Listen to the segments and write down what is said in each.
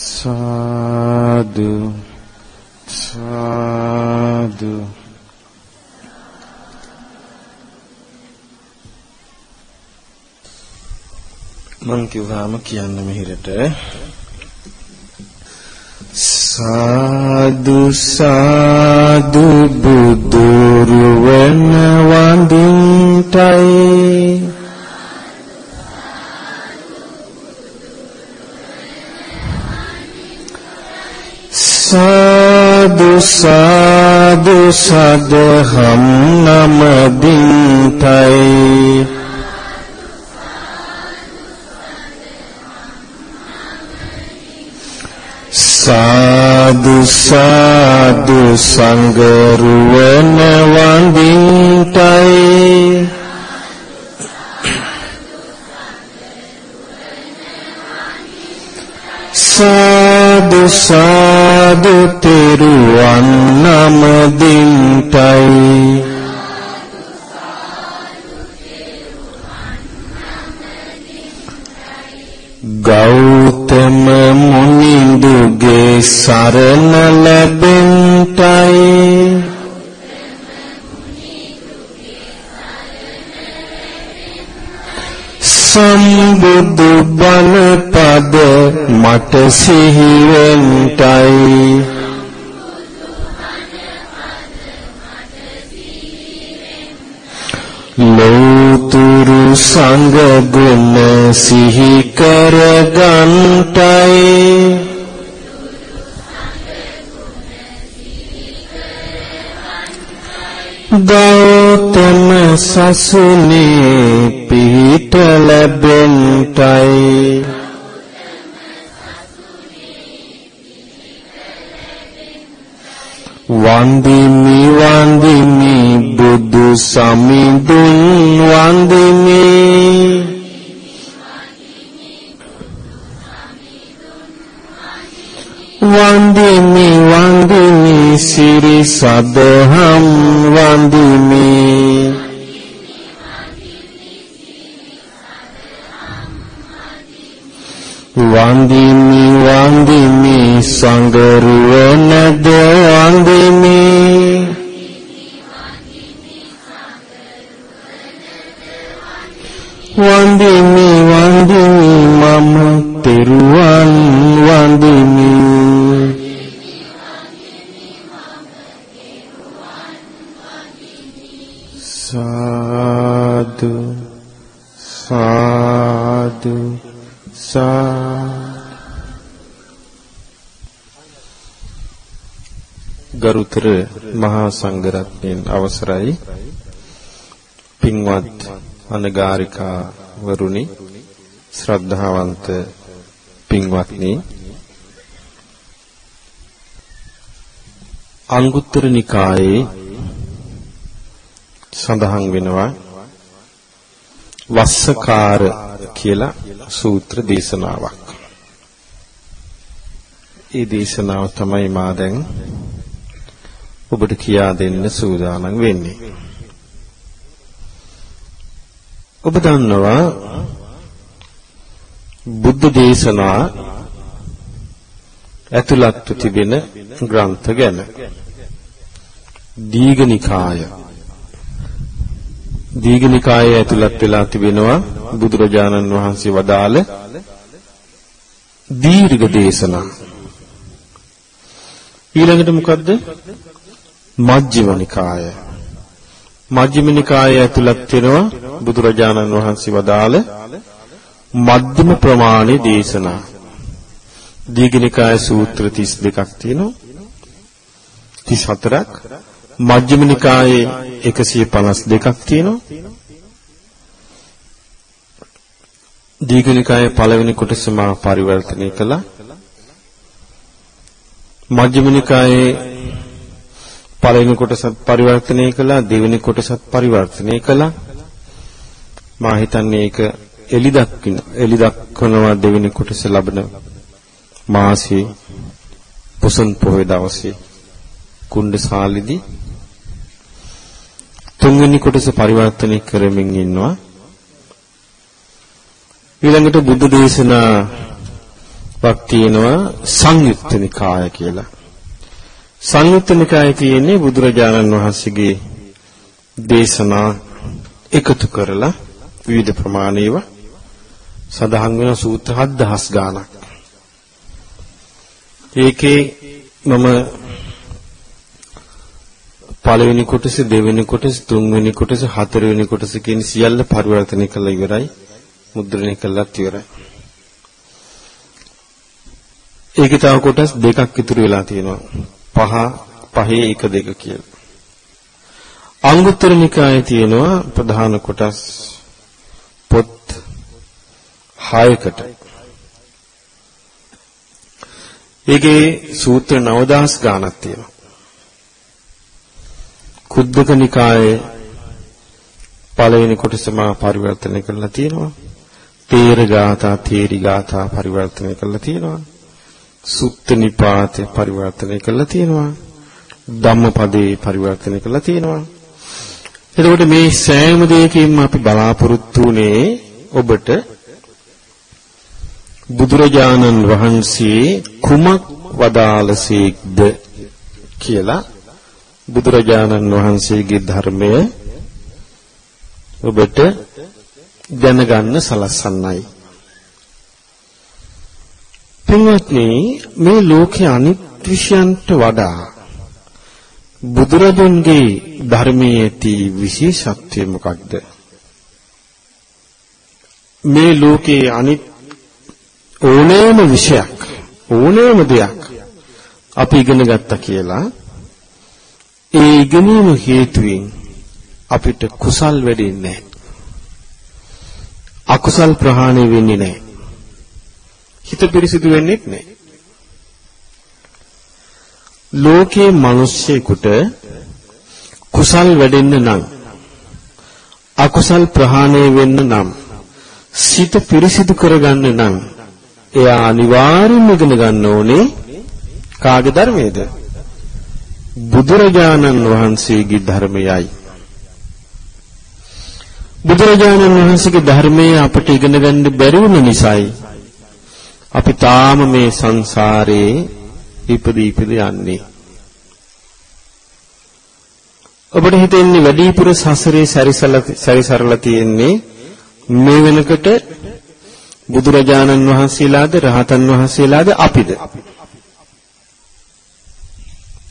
සාදු සාදු. මං කිව්වාම කියන්න මෙහෙරට. සාදු සාදු බුදුරුවන වඳින්ටයි. සාදු සාදු සදහම් නමදින්ටයි. සාදු සාදු සංගරුවන වඳින්ටයි සාදු සාදු තෙරුවන් නමදින්ටයි. ගෞතම මුනිඳුගේ සරණ ලැබෙන්ටයි. සම්බුදු බණ පද මට සිහිවෙන්ටයි ලෝතුරු සංග ගුණ සිහි කර ගන්ටයි ගෞතම සසුනේ පිහිට ලැබෙන්ටයි. Wandini wandini budu samidun wandini. Wandini wandini siri sadoham wandini. Wandini wandini sanggaruwa තෙරුවන් වන්දිමි සාදු සාදු. ගරුතර මහා සංඝරත්නයන් අවසරයි. පින්වත් අනගාരികා වරුනි ශ්‍රද්ධාවන්ත පින්වත්නි අංගුත්තර නිකායේ සඳහන් වෙනවා වස්සකාර කියලා සූත්‍ර දේශනාවක්. ඒ දේශනාව තමයි මා දැන් ඔබට කියා දෙන්න සූදානම් වෙන්නේ. ඔබ දන්නවා බුද්ධ දේශනා ඇතුළත්ව තිබෙන ග්‍රන්ථ ගැන. දීඝනිකාය දීඝනිකායේ ඇතුළත් වෙලා තිබෙනවා බුදුරජාණන් වහන්සේ වදාළ දීර්ඝ දේශනා. ඊළඟට මොකද්ද? මජ්ක්‍ධිම නිකාය. මජ්ක්‍ධිම නිකායේ ඇතුළත් වෙනවා බුදුරජාණන් වහන්සේ වදාළ මධ්‍යම ප්‍රමාණේ දේශනා. දීඝනිකාය සූත්‍ර 32ක් තියෙනවා. 34ක් මජ්ක්‍ධිම නිකායේ 152ක් තියෙනවා. දීඝනිකායේ පළවෙනි කොටස මා පරිවර්තනය කළා. මජ්ක්‍ධිම නිකායේ පළවෙනි කොටසත් පරිවර්තනය කළා, දෙවෙනි කොටසත් පරිවර්තනය කළා. මා හිතන්නේ ඒක එලි දක්වින එලි දක්වනවා දෙවෙනි කොටස ලබන මාසයේ පොසොන් පොහොය දවසේ කුණ්ඩසාලිදී තුන්වෙනි කොටස පරිවර්තනය කරමින් ඉන්නවා ඊළඟට බුද්ධ දේශනා වක් තියෙනවා සංයුත්ත නිකාය කියලා. සංයුත්ත නිකායේ තියෙන්නේ බුදුරජාණන් වහන්සේගේ දේශනා එකතු කරලා විවිධ ප්‍රමාණීව සඳහන් වෙන සූත්‍ර 7000 ගාණක්. ඒකේ මම පළවෙනි කොටස දෙවෙනි කොටස තුන්වෙනි කොටස හතරවෙනි කොටස කියන සියල්ල පරිවර්තනය කළා ඉවරයි මුද්‍රණය කළාත් ඉවරයි. ඒකේ තව කොටස් දෙකක් ඉතුරු වෙලා තියෙනවා. පහ පහේ එක දෙක කියලා. අංගුත්තර නිකායේ තියෙනවා ප්‍රධාන කොටස්. පොත් 6කට ඒකේ සූත්‍ර 9000 ගාණක් තියෙනවා කුද්දක නිකායේ පළවෙනි කොටස මා පරිවර්තනය කරලා තියෙනවා. තේර ගාථා, තේරි ගාථා පරිවර්තනය කරලා තියෙනවා. සුත්ත නිපාතේ පරිවර්තනය කරලා තියෙනවා. ධම්මපදේ පරිවර්තනය කරලා තියෙනවා. එතකොට මේ සෑම දෙයකින්ම අපි බලාපොරොත්තු උනේ ඔබට බුදුරජාණන් වහන්සේ කුමක් වදාළසේක්ද කියලා බුදුරජාණන් වහන්සේගේ ධර්මය ඔබට දැනගන්න සලස්සන්නයි. පින්වත්නි මේ ලෝකයේ අනිත් විෂයන්ට වඩා බුදුරජාණන්ගේ ධර්මයේ ඇති විශේෂත්වය මොකක්ද? මේ ලෝකයේ අනිත් ඕනෑම විෂයක් ඕනෑම දෙයක් අපි ඉගෙන ගත්තා කියලා ඒ ඉගෙනීම හේතුවෙන් අපිට කුසල් වැඩෙන්නේ නැහැ. අකුසල් ප්‍රහාණය වෙන්නේ නැහැ. හිත පිරිසිදු වෙන්නේ නැහැ. ලෝකේ මිනිස්සෙකුට කුසල් වැඩෙන්න නම් අකුසල් ප්‍රහාණය වෙන්න නම් සිත පිරිසිදු කරගන්න නම් එයා අනිවාර්යෙන්ම ඉගෙන ගන්න ඕනේ කාගේ ධර්මයේද? බුදුරජාණන් වහන්සේගේ ධර්මයයි. බුදුරජාණන් වහන්සේගේ ධර්මයේ අපට ඉගෙන ගන්න බැරි වුණ නිසායි අපි තාම මේ සංසාරේ ඉපදී ඉපදී යන්නේ. ඔබට හිතෙන්නේ වැඩිපුර සසරේ සැරිසරලා තියෙන්නේ මේ වෙනකොට බුදුරජාණන් වහන්සේලාද රහතන් වහන්සේලාද අපිද?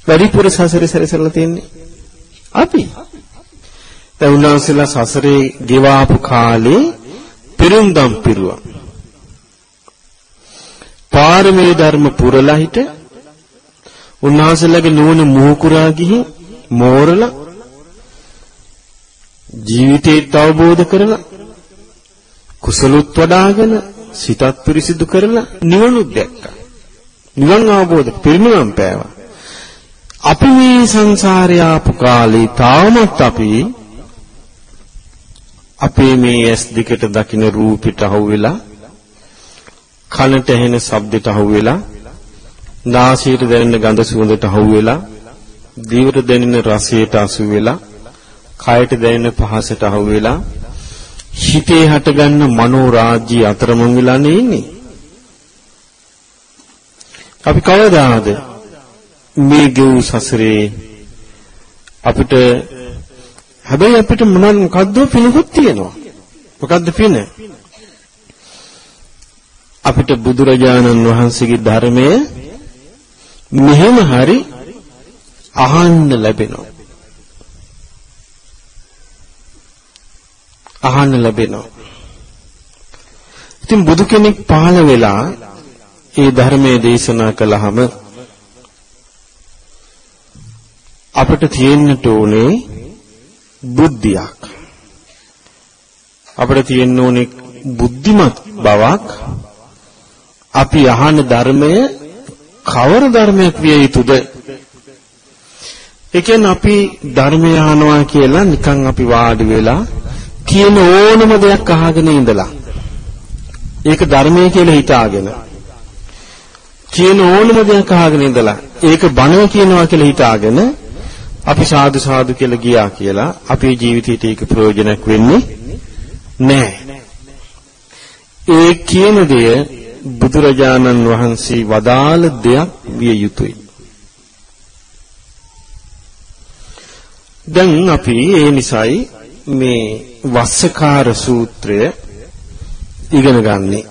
වැඩිපුර සසරේ සැරිසරලා තියෙන්නේ අපි. දැන් උන්වහන්සේලා සසරේ ගෙවාපු කාලේ පිරුම්දම් පිරුවා. පාරමී ධර්ම පුරලා හිට උන්වහන්සේලාගේ නුවණ මෝකුරා ගිහින් මෝරලා ජීවිතේත් අවබෝධ කරලා කුසලුත් වඩාගෙන සිතත් පිරිසිදු කරලා නිවනුත් දැක්කා. නිවන් අවබෝධ පිරිනිවන් පෑවා. අපි මේ සංසාරේ ආපු කාලේ තාමත් අපි අපේ මේ ඇස් දිකට දකින රූපෙට අහුවෙලා කනට ඇහෙන ශබ්දෙට අහුවෙලා නාසයට දැනෙන ගඳ සුවඳට අහුවෙලා දිවට දැනෙන රසයට අසු වෙලා කයට දැනෙන පහසට අහුවෙලා හිතේ හටගන්න මනෝ රාජ්‍ය අතරමං වෙලා නෙන්නේ අපි කවදාද මේ ගෙව් සසරේ අපිට හැබැයි අපිට මොනවාද මොකද්ද පිනකුත් තියෙනවා. මොකද්ද පින? අපිට බුදුරජාණන් වහන්සේගේ ධර්මය මෙහෙම හරි අහන්න ලැබෙනවා. අහන්න ලැබෙනවා. ඉතින් බුදු කෙනෙක් පහළ වෙලා ඒ ධර්මයේ දේශනා කළාම අපිට තියෙන්නට ඕනේ බුද්ධියක්. අපිට තියෙන්න ඕනේ බුද්ධිමත් බවක්. අපි අහන ධර්මය කවර ධර්මයක් විය යුතුද? ඒ කියන්නේ අපි ධර්මය අහනවා කියලා නිකන් අපි වාඩි වෙලා කියන ඕනම දෙයක් අහගෙන ඉඳලා ඒක ධර්මය කියලා හිතාගෙන කියන ඕනම දෙයක් අහගෙන ඉඳලා ඒක බණ කියනවා කියලා හිතාගෙන අපි සාදු සාදු කියලා ගියා කියලා අපේ ජීවිතේට ඒක ප්‍රයෝජනක් වෙන්නේ නැහැ. ඒ කියන දෙය බුදුරජාණන් වහන්සේ වදාළ දෙයක් විය යුතුයි. දැන් අපි ඒ නිසායි මේ වස්සකාර සූත්‍රය ඉගෙන ගන්නේ.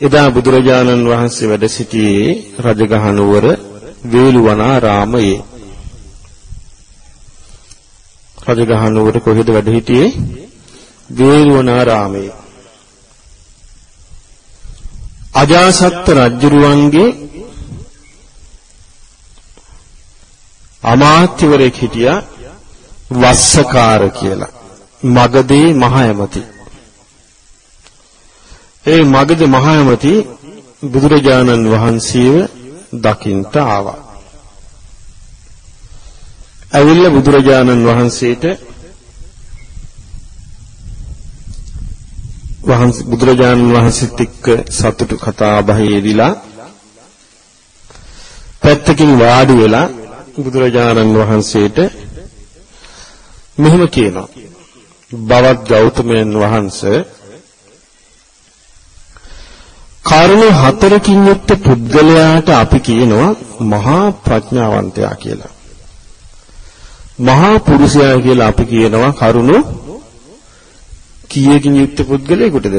එදා බුදුරජාණන් වහන්සේ වැඩ සිටියේ රජගහ නුවර වේළුවනාරාමයේ. රජගහ නුවර කොහෙද වැඩ සිටියේ? වේළුවනාරාමයේ. අජාසත් රජුරුවන්ගේ අමාත්‍යවරයෙක් හිටියා වස්සකාර කියලා. මගදී මහ ඇමති. ඒ මගධ මහයමති බුදුරජාණන් වහන්සේව දකින්ට ආවා. ඇවිල්ලා බුදුරජාණන් වහන්සේට වහන්සේ බුදුරජාණන් වහන්සේත් එක්ක සතුටු කතා බහේදීලා පැත්තකින් වාඩි වෙලා බුදුරජාණන් වහන්සේට මෙහෙම කියනවා. බවත් ගෞතමයන් වහන්සේ කරුණු හතරකින් යුක්ත පුද්ගලයාට අපි කියනවා මහා ප්‍රඥාවන්තයා කියලා. මහා පුරුෂයා කියලා අපි කියනවා කරුණු කීයකින් යුක්ත පුද්ගලයෙකුටද?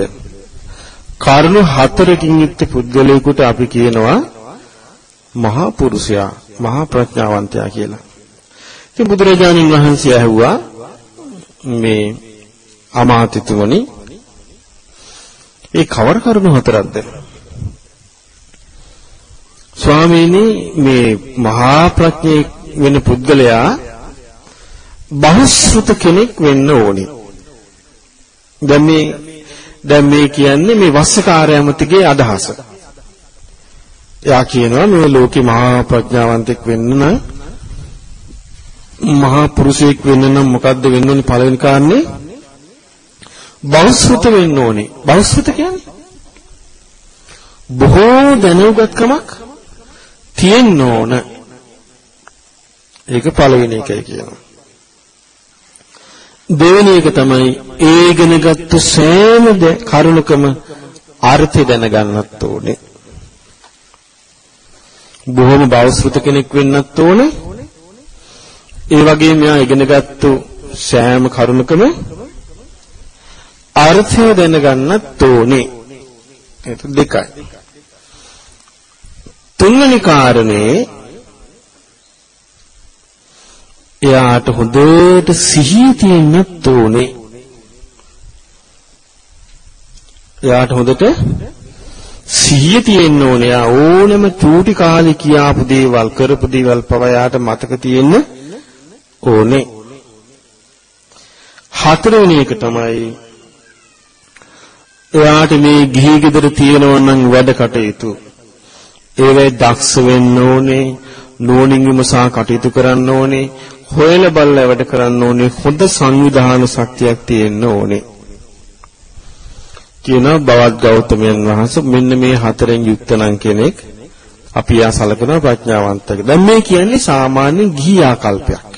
කරුණු හතරකින් යුක්ත පුද්ගලයෙකුට අපි කියනවා මහා පුරුෂයා, මහා ප්‍රඥාවන්තයා කියලා. ඉතින් බුදුරජාණන් වහන්සේ ඇහුවා මේ අමාත්‍යතුමනි ඒ කවර කරුණු හතරක්ද? ස්වාමීනි මේ මහා ප්‍රඥේ වෙන පුද්ගලයා බහුශ්‍රුත කෙනෙක් වෙන්න ඕනේ. දැන් මේ දැන් මේ කියන්නේ මේ වස්සකාරයමතිගේ අදහස. එයා කියනවා මේ ලෝකේ මහා ප්‍රඥාවන්තෙක් වෙන්න නම් මහා පුරුෂයෙක් වෙන්න නම් මොකද්ද වෙන්න ඕනේ පළවෙනි කාරණේ බෞද්ධ වෙන්න ඕනේ. බෞද්ධ කියන්නේ බොහෝ දැනුගත්කමක් තියෙන්න ඕන. ඒක පළවෙනි එකයි කියනවා. දෙවෙනි එක තමයි ඒ ඉගෙනගත්තු සෑම කරුණකම අර්ථය දැනගන්නත් ඕනේ. බොහොම බෞද්ධ කෙනෙක් වෙන්නත් ඕනේ. ඒ වගේම මෙයා ඉගෙනගත්තු සෑම කරුණකම අර්ථය දැනගන්නත් ඕනේ. ඒක දෙකයි. තුන්වෙනි කාරණේ එයාට හොඳට සිහිය තියෙන්නත් ඕනේ. එයාට හොඳට සිහිය තියෙන්න ඕනේ. යා ඕනම චූටි කාලේ කියාපු දේවල් කරපු දේවල් පව යාට මතක තියෙන්න ඕනේ. හතරවෙනි එක තමයි එයාට මේ ගිහි ගෙදර තියෙනවා නම් වැඩ කටයුතු ඒවයි දක්ෂ වෙන්න ඕනේ නෝනින් විමසා කටයුතු කරන්න ඕනේ හොයල බලලා වැඩ කරන්න ඕනේ හොඳ සංවිධාන ශක්තියක් තියෙන්න ඕනේ කියන බවත් ගෞතමයන් වහන්සේ මෙන්න මේ හතරෙන් යුක්ත නම් කෙනෙක් අපි යා සලකන ප්‍රඥාවන්තක. දැන් මේ කියන්නේ සාමාන්‍ය ගිහි ආකල්පයක්.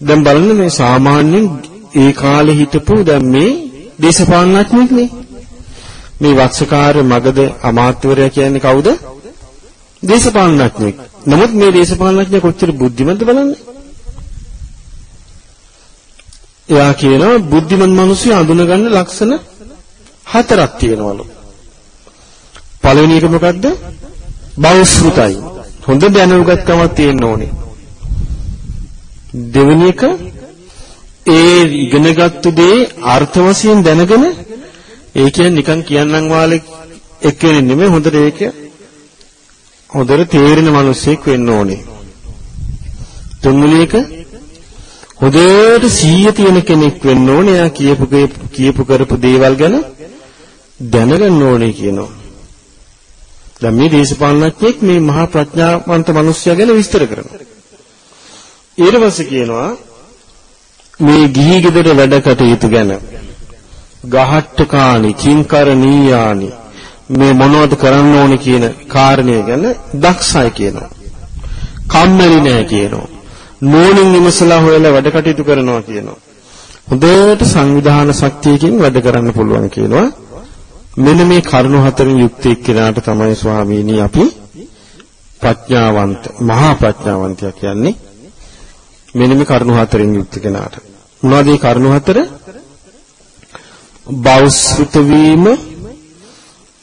දැන් බලන්න මේ සාමාන්‍යයෙන් ඒ කාලේ හිටපු දැන් මේ දේශපාලනඥයෙක් නේ. මේ වත්සකාර මගද අමාත්‍යවරයා කියන්නේ කවුද? දේශපාලනඥයෙක්. නමුත් මේ දේශපාලනඥයා කොච්චර බුද්ධිමත්ද බලන්න. එයා කියනවා බුද්ධිමත් මිනිස්සු අඳුනගන්න ලක්ෂණ හතරක් තියෙනවලු. පළවෙනි එක මොකද්ද? බෞද්ධයි. හොඳ දැනුගත්කමක් තියෙන්න ඕනේ. දෙවෙනි එක ඒ ඉගෙනගත්තු දේ අර්ථ වශයෙන් දැනගෙන ඒ කියන්නේ නිකන් කියන්නම් වාලේ එක්කෙනෙ නෙමෙයි හොඳට ඒක හොඳට තේරෙන මිනිස්සෙක් වෙන්න ඕනේ. තුන්වෙනි එක හොඳට සීය තියෙන කෙනෙක් වෙන්න ඕනේ. එයා කියපු කියපු කරපු දේවල් ගැන දැනගන්න ඕනේ කියනවා. දැන් මේ දේශපාලනඥයෙක් මේ මහා ප්‍රඥාවන්ත මිනිස්සයා ගැන විස්තර කරනවා. ඊට පස්සේ කියනවා මේ ගිහි ගෙදර වැඩ කටයුතු ගැන ගහට්ටකානි කිංකරණීයානි මේ මොනවද කරන්න ඕනේ කියන කාරණය ගැන දක්ෂයි කියනවා. කම්මැලි නෑ කියනවා. නෝනින් විමසලා හොයලා වැඩ කටයුතු කරනවා කියනවා. හොඳට සංවිධාන ශක්තියකින් වැඩ කරන්න පුළුවන් කියනවා. මෙන්න මේ කරුණු හතරින් යුක්ත එක්කෙනාට තමයි ස්වාමීනි අපි ප්‍රඥාවන්ත මහා ප්‍රඥාවන්තයා කියන්නේ මෙන්න මේ කරුණු හතරින් යුක්ත කෙනාට. මොනවද මේ කරුණු හතර? බෞස්ෘත වීම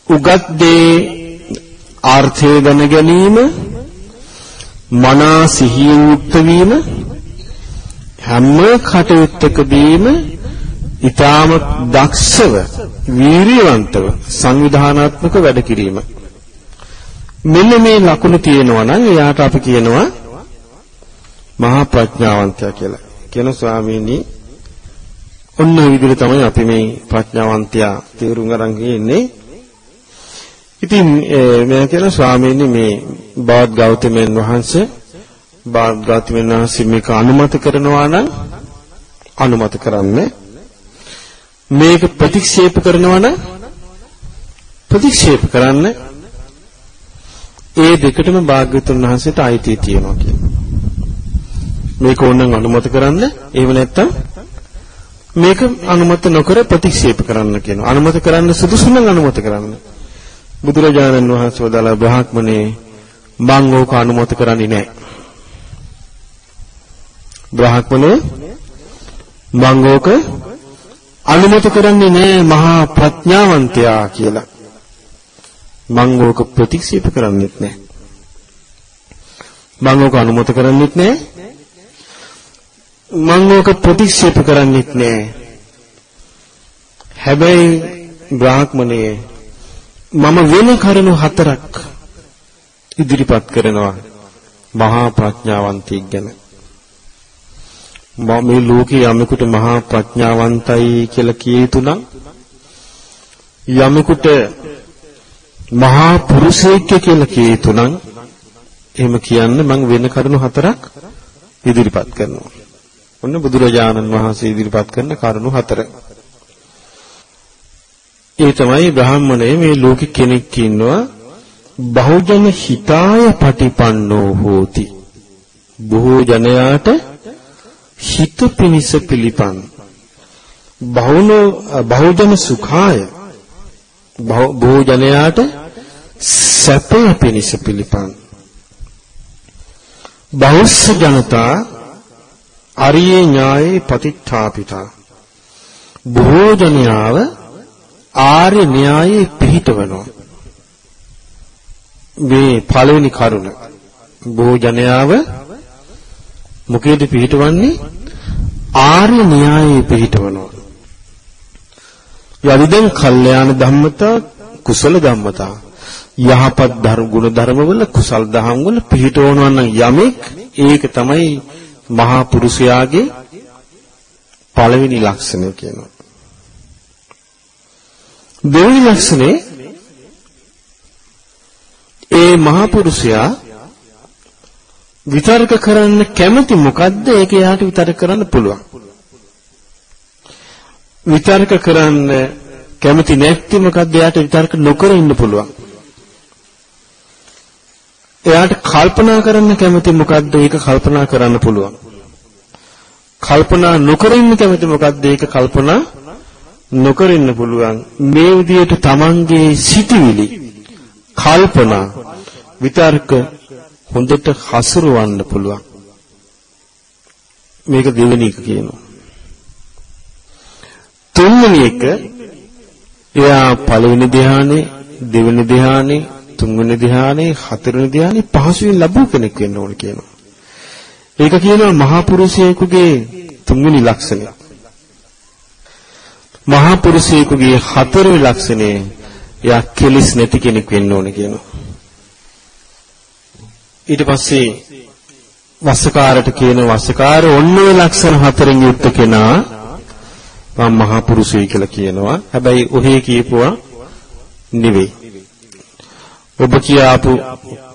උගත් දේ ආර්ථය දැන ගැනීම මනා සිහියෙන් යුක්ත වීම හැම කටයුත්තකදීම ඊටාම දක්ෂව වීරියවන්තව සංවිධානාත්මක වැඩ කිරීම මෙන්න මේ ලකුණු තියෙනවා නම් එයාට අපි කියනවා මහා ප්‍රඥාවන්තයා කියලා. කියන ස්වාමීනි ඔන්න ඔය විදිහට තමයි අපි මේ ප්‍රඥාවන්තයා තේරුම් අරන් ඉන්නේ. ඉතින් මම කියන ස්වාමීනි මේ බෞද්ධ ගෞතමයන් වහන්සේ බෞද්ධ ගෞතමයන් වහන්සේ මේක අනුමත කරනවා නම් අනුමත කරන්න මේක ප්‍රතික්ෂේප කරනවා නම් ප්‍රතික්ෂේප කරන්න ඒ දෙකටම භාග්‍යතුන් වහන්සේට අයිතිය තියෙනවා කියනවා. මේක ඕනනම් අනුමත කරන්න. එහෙම නැත්නම් මේක අනුමත නොකර ප්‍රතික්ෂේප කරන්න කියනවා. අනුමත කරන්න සුදුසු නම් අනුමත කරන්න. බුදුරජාණන් වහන්සේ වදාලා බ්‍රහ්මනේ මං ඕක අනුමත කරන්නේ නැහැ. බ්‍රහ්මනේ මං ඕක අනුමත කරන්නේ නැහැ මහා ප්‍රඥාවන්තයා කියලා. මං ඕක ප්‍රතික්ෂේප කරන්නේත් නැහැ. මං ඕක අනුමත කරන්නේත් නැහැ. මං ඕක ප්‍රතික්ෂේප කරන්නේත් නැහැ. හැබැයි බ්‍රාහ්මණයේ මම වෙන කරුණු හතරක් ඉදිරිපත් කරනවා මහා ප්‍රඥාවන්තයෙක් ගැන. මම මේ ලෝකේ යමෙකුට මහා ප්‍රඥාවන්තයි කියලා කිය යුතු නම් යමෙකුට මහා පුරුෂයෙක් කියලා කිය යුතු නම් එහෙම කියන්න මම වෙන කරුණු හතරක් ඉදිරිපත් කරනවා. ඔන්න බුදුරජාණන් වහන්සේ ඉදිරිපත් කරන කරුණු හතර. ඒ තමයි බ්‍රාහ්මණය මේ ලෝකෙ කෙනෙක් ඉන්නවා බහුජන හිතාය පටිපන්නෝ හෝති. බොහෝ ජනයාට හිත පිනිස පිළිපන්. බහුන බහුජන සුඛාය බොහෝ ජනයාට සැපය පිනිස පිළිපන්. බෞස්ස ජනතා අරියේ ඥායේ පතිත්ථාපිතා. බොහෝ ජනයාව ආර්ය න්‍යායේ පිහිටවනවා. මේ පළවෙනි කරුණ. බොහෝ ජනයාව මොකේද පිහිටවන්නේ? ආර්ය න්‍යායේ පිහිටවනවා. යදිදෙන් කල්යාණ ධම්මතා කුසල ධම්මතා යහපත් ධර්ම ගුණ ධර්මවල කුසල් දහම් වල පිහිටවනවා නම් යමෙක් ඒක තමයි මහා පුරුෂයාගේ පළවෙනි ලක්ෂණය කියනවා. දෙවෙනි ලක්ෂණේ ඒ මහා පුරුෂයා විතර්ක කරන්න කැමති මොකද්ද ඒක එයාට විතර්ක කරන්න පුළුවන්. විතර්ක කරන්න කැමති නැති මොකද්ද එයාට විතර්ක නොකර ඉන්න පුළුවන්. එයාට කල්පනා කරන්න කැමති මොකද්ද ඒක කල්පනා කරන්න පුළුවන්. කල්පනා නොකර ඉන්න කැමති මොකද්ද ඒක කල්පනා නොකර ඉන්න පුළුවන්. මේ විදිහට Tamanගේ සිටිවිලි කල්පනා විතර්ක හොඳට හසුරවන්න පුළුවන්. මේක දෙවෙනි එක කියනවා. තුන්වෙනි එක එයා පළවෙනි ධ්‍යානෙ, දෙවෙනි ධ්‍යානෙ, තුන්වෙනි ධ්‍යානෙ, හතරවෙනි ධ්‍යානෙ පහසුවෙන් ලැබුව කෙනෙක් වෙන්න ඕන කියනවා. ඒක කියනවා මහා පුරුෂයෙකුගේ තුන්වෙනි ලක්ෂණය. මහා පුරුෂයෙකුගේ හතරවෙනි ලක්ෂණය එයා කෙලිස් නැති කෙනෙක් වෙන්න ඕන කියනවා. ඊට පස්සේ වස්සකාරට කියන වස්සකාර ඔන්න ඔය ලක්ෂණ හතරෙන් යුක්ත කෙනා මම මහා පුරුෂයෙක් කියලා කියනවා. හැබැයි ඔහේ කියපුවා නෙවෙයි. ඔබ කියාපු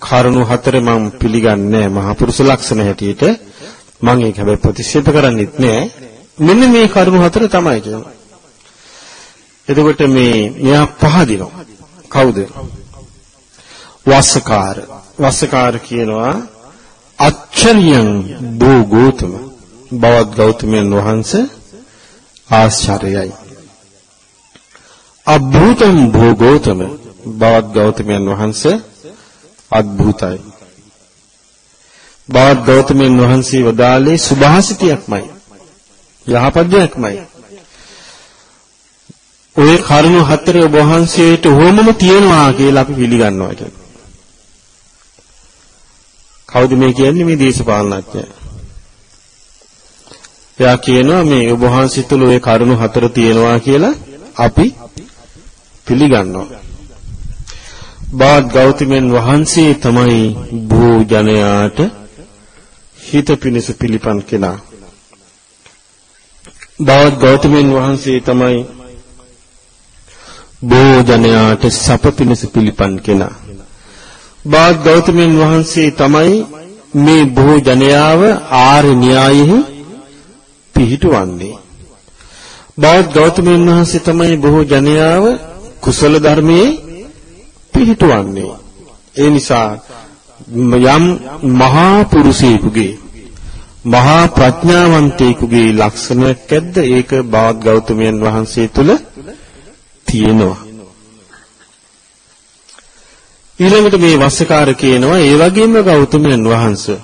කරුණු හතර මම පිළිගන්නේ මහා පුරුෂ ලක්ෂණ හැටියට. මම ඒක හැබැයි ප්‍රතික්ෂේප කරන්නෙත් නෑ. මෙන්න මේ කරුණු හතර තමයි කියනවා. එතකොට මේ මෙයා පහදිනවා. කවුද? වස්සකාර. වස්සකාර කියනවා අච්චරියං බෝ ගෞතම බවත් ගෞතමයන් වහන්සේ ආශ්චර්යයි. අභූතම් භෝගෝතම බවත් ගෞතමයන් වහන්සේ අද්භූතයි. බවත් ගෞතමයන් වහන්සේ වදාළේ සුභාසිතියක්මයි. යහපත් දෙයක්මයි. ඔය කරුණු හතර ඔබ වහන්සේට උවමම තියනවා කියලා අපි පිළිගන්නවා කියන්නේ. කවුද මේ කියන්නේ මේ දේශපාලනඥයා? එයා කියනවා මේ ඔබ වහන්සේ තුල ඔය කරුණු හතර තියෙනවා කියලා අපි පිළිගන්නවා. බාත් ගෞතමයන් වහන්සේ තමයි භූ ජනයාට හිත පිණිස පිළිපන් කෙනා. බාත් ගෞතමයන් වහන්සේ තමයි භූ ජනයාට සප පිණිස පිළිපන් කෙනා. බාත් ගෞතමයන් වහන්සේ තමයි මේ භූ ජනයාව ආර්ය න්‍යායෙහි පිහිටවන්නේ. බෞද්ධ ගෞතමයන් වහන්සේ තමයි බොහෝ ජනයාව කුසල ධර්මයේ පිහිටවන්නේ. ඒ නිසා යම් මහා පුරුෂයෙකුගේ මහා ප්‍රඥාවන්තයෙකුගේ ලක්ෂණයක් ඇද්ද ඒක බෞද්ධ ගෞතමයන් වහන්සේ තුල තියෙනවා. ඊළඟට මේ වස්සකාර කියනවා ඒ වගේම ගෞතමයන් වහන්සේ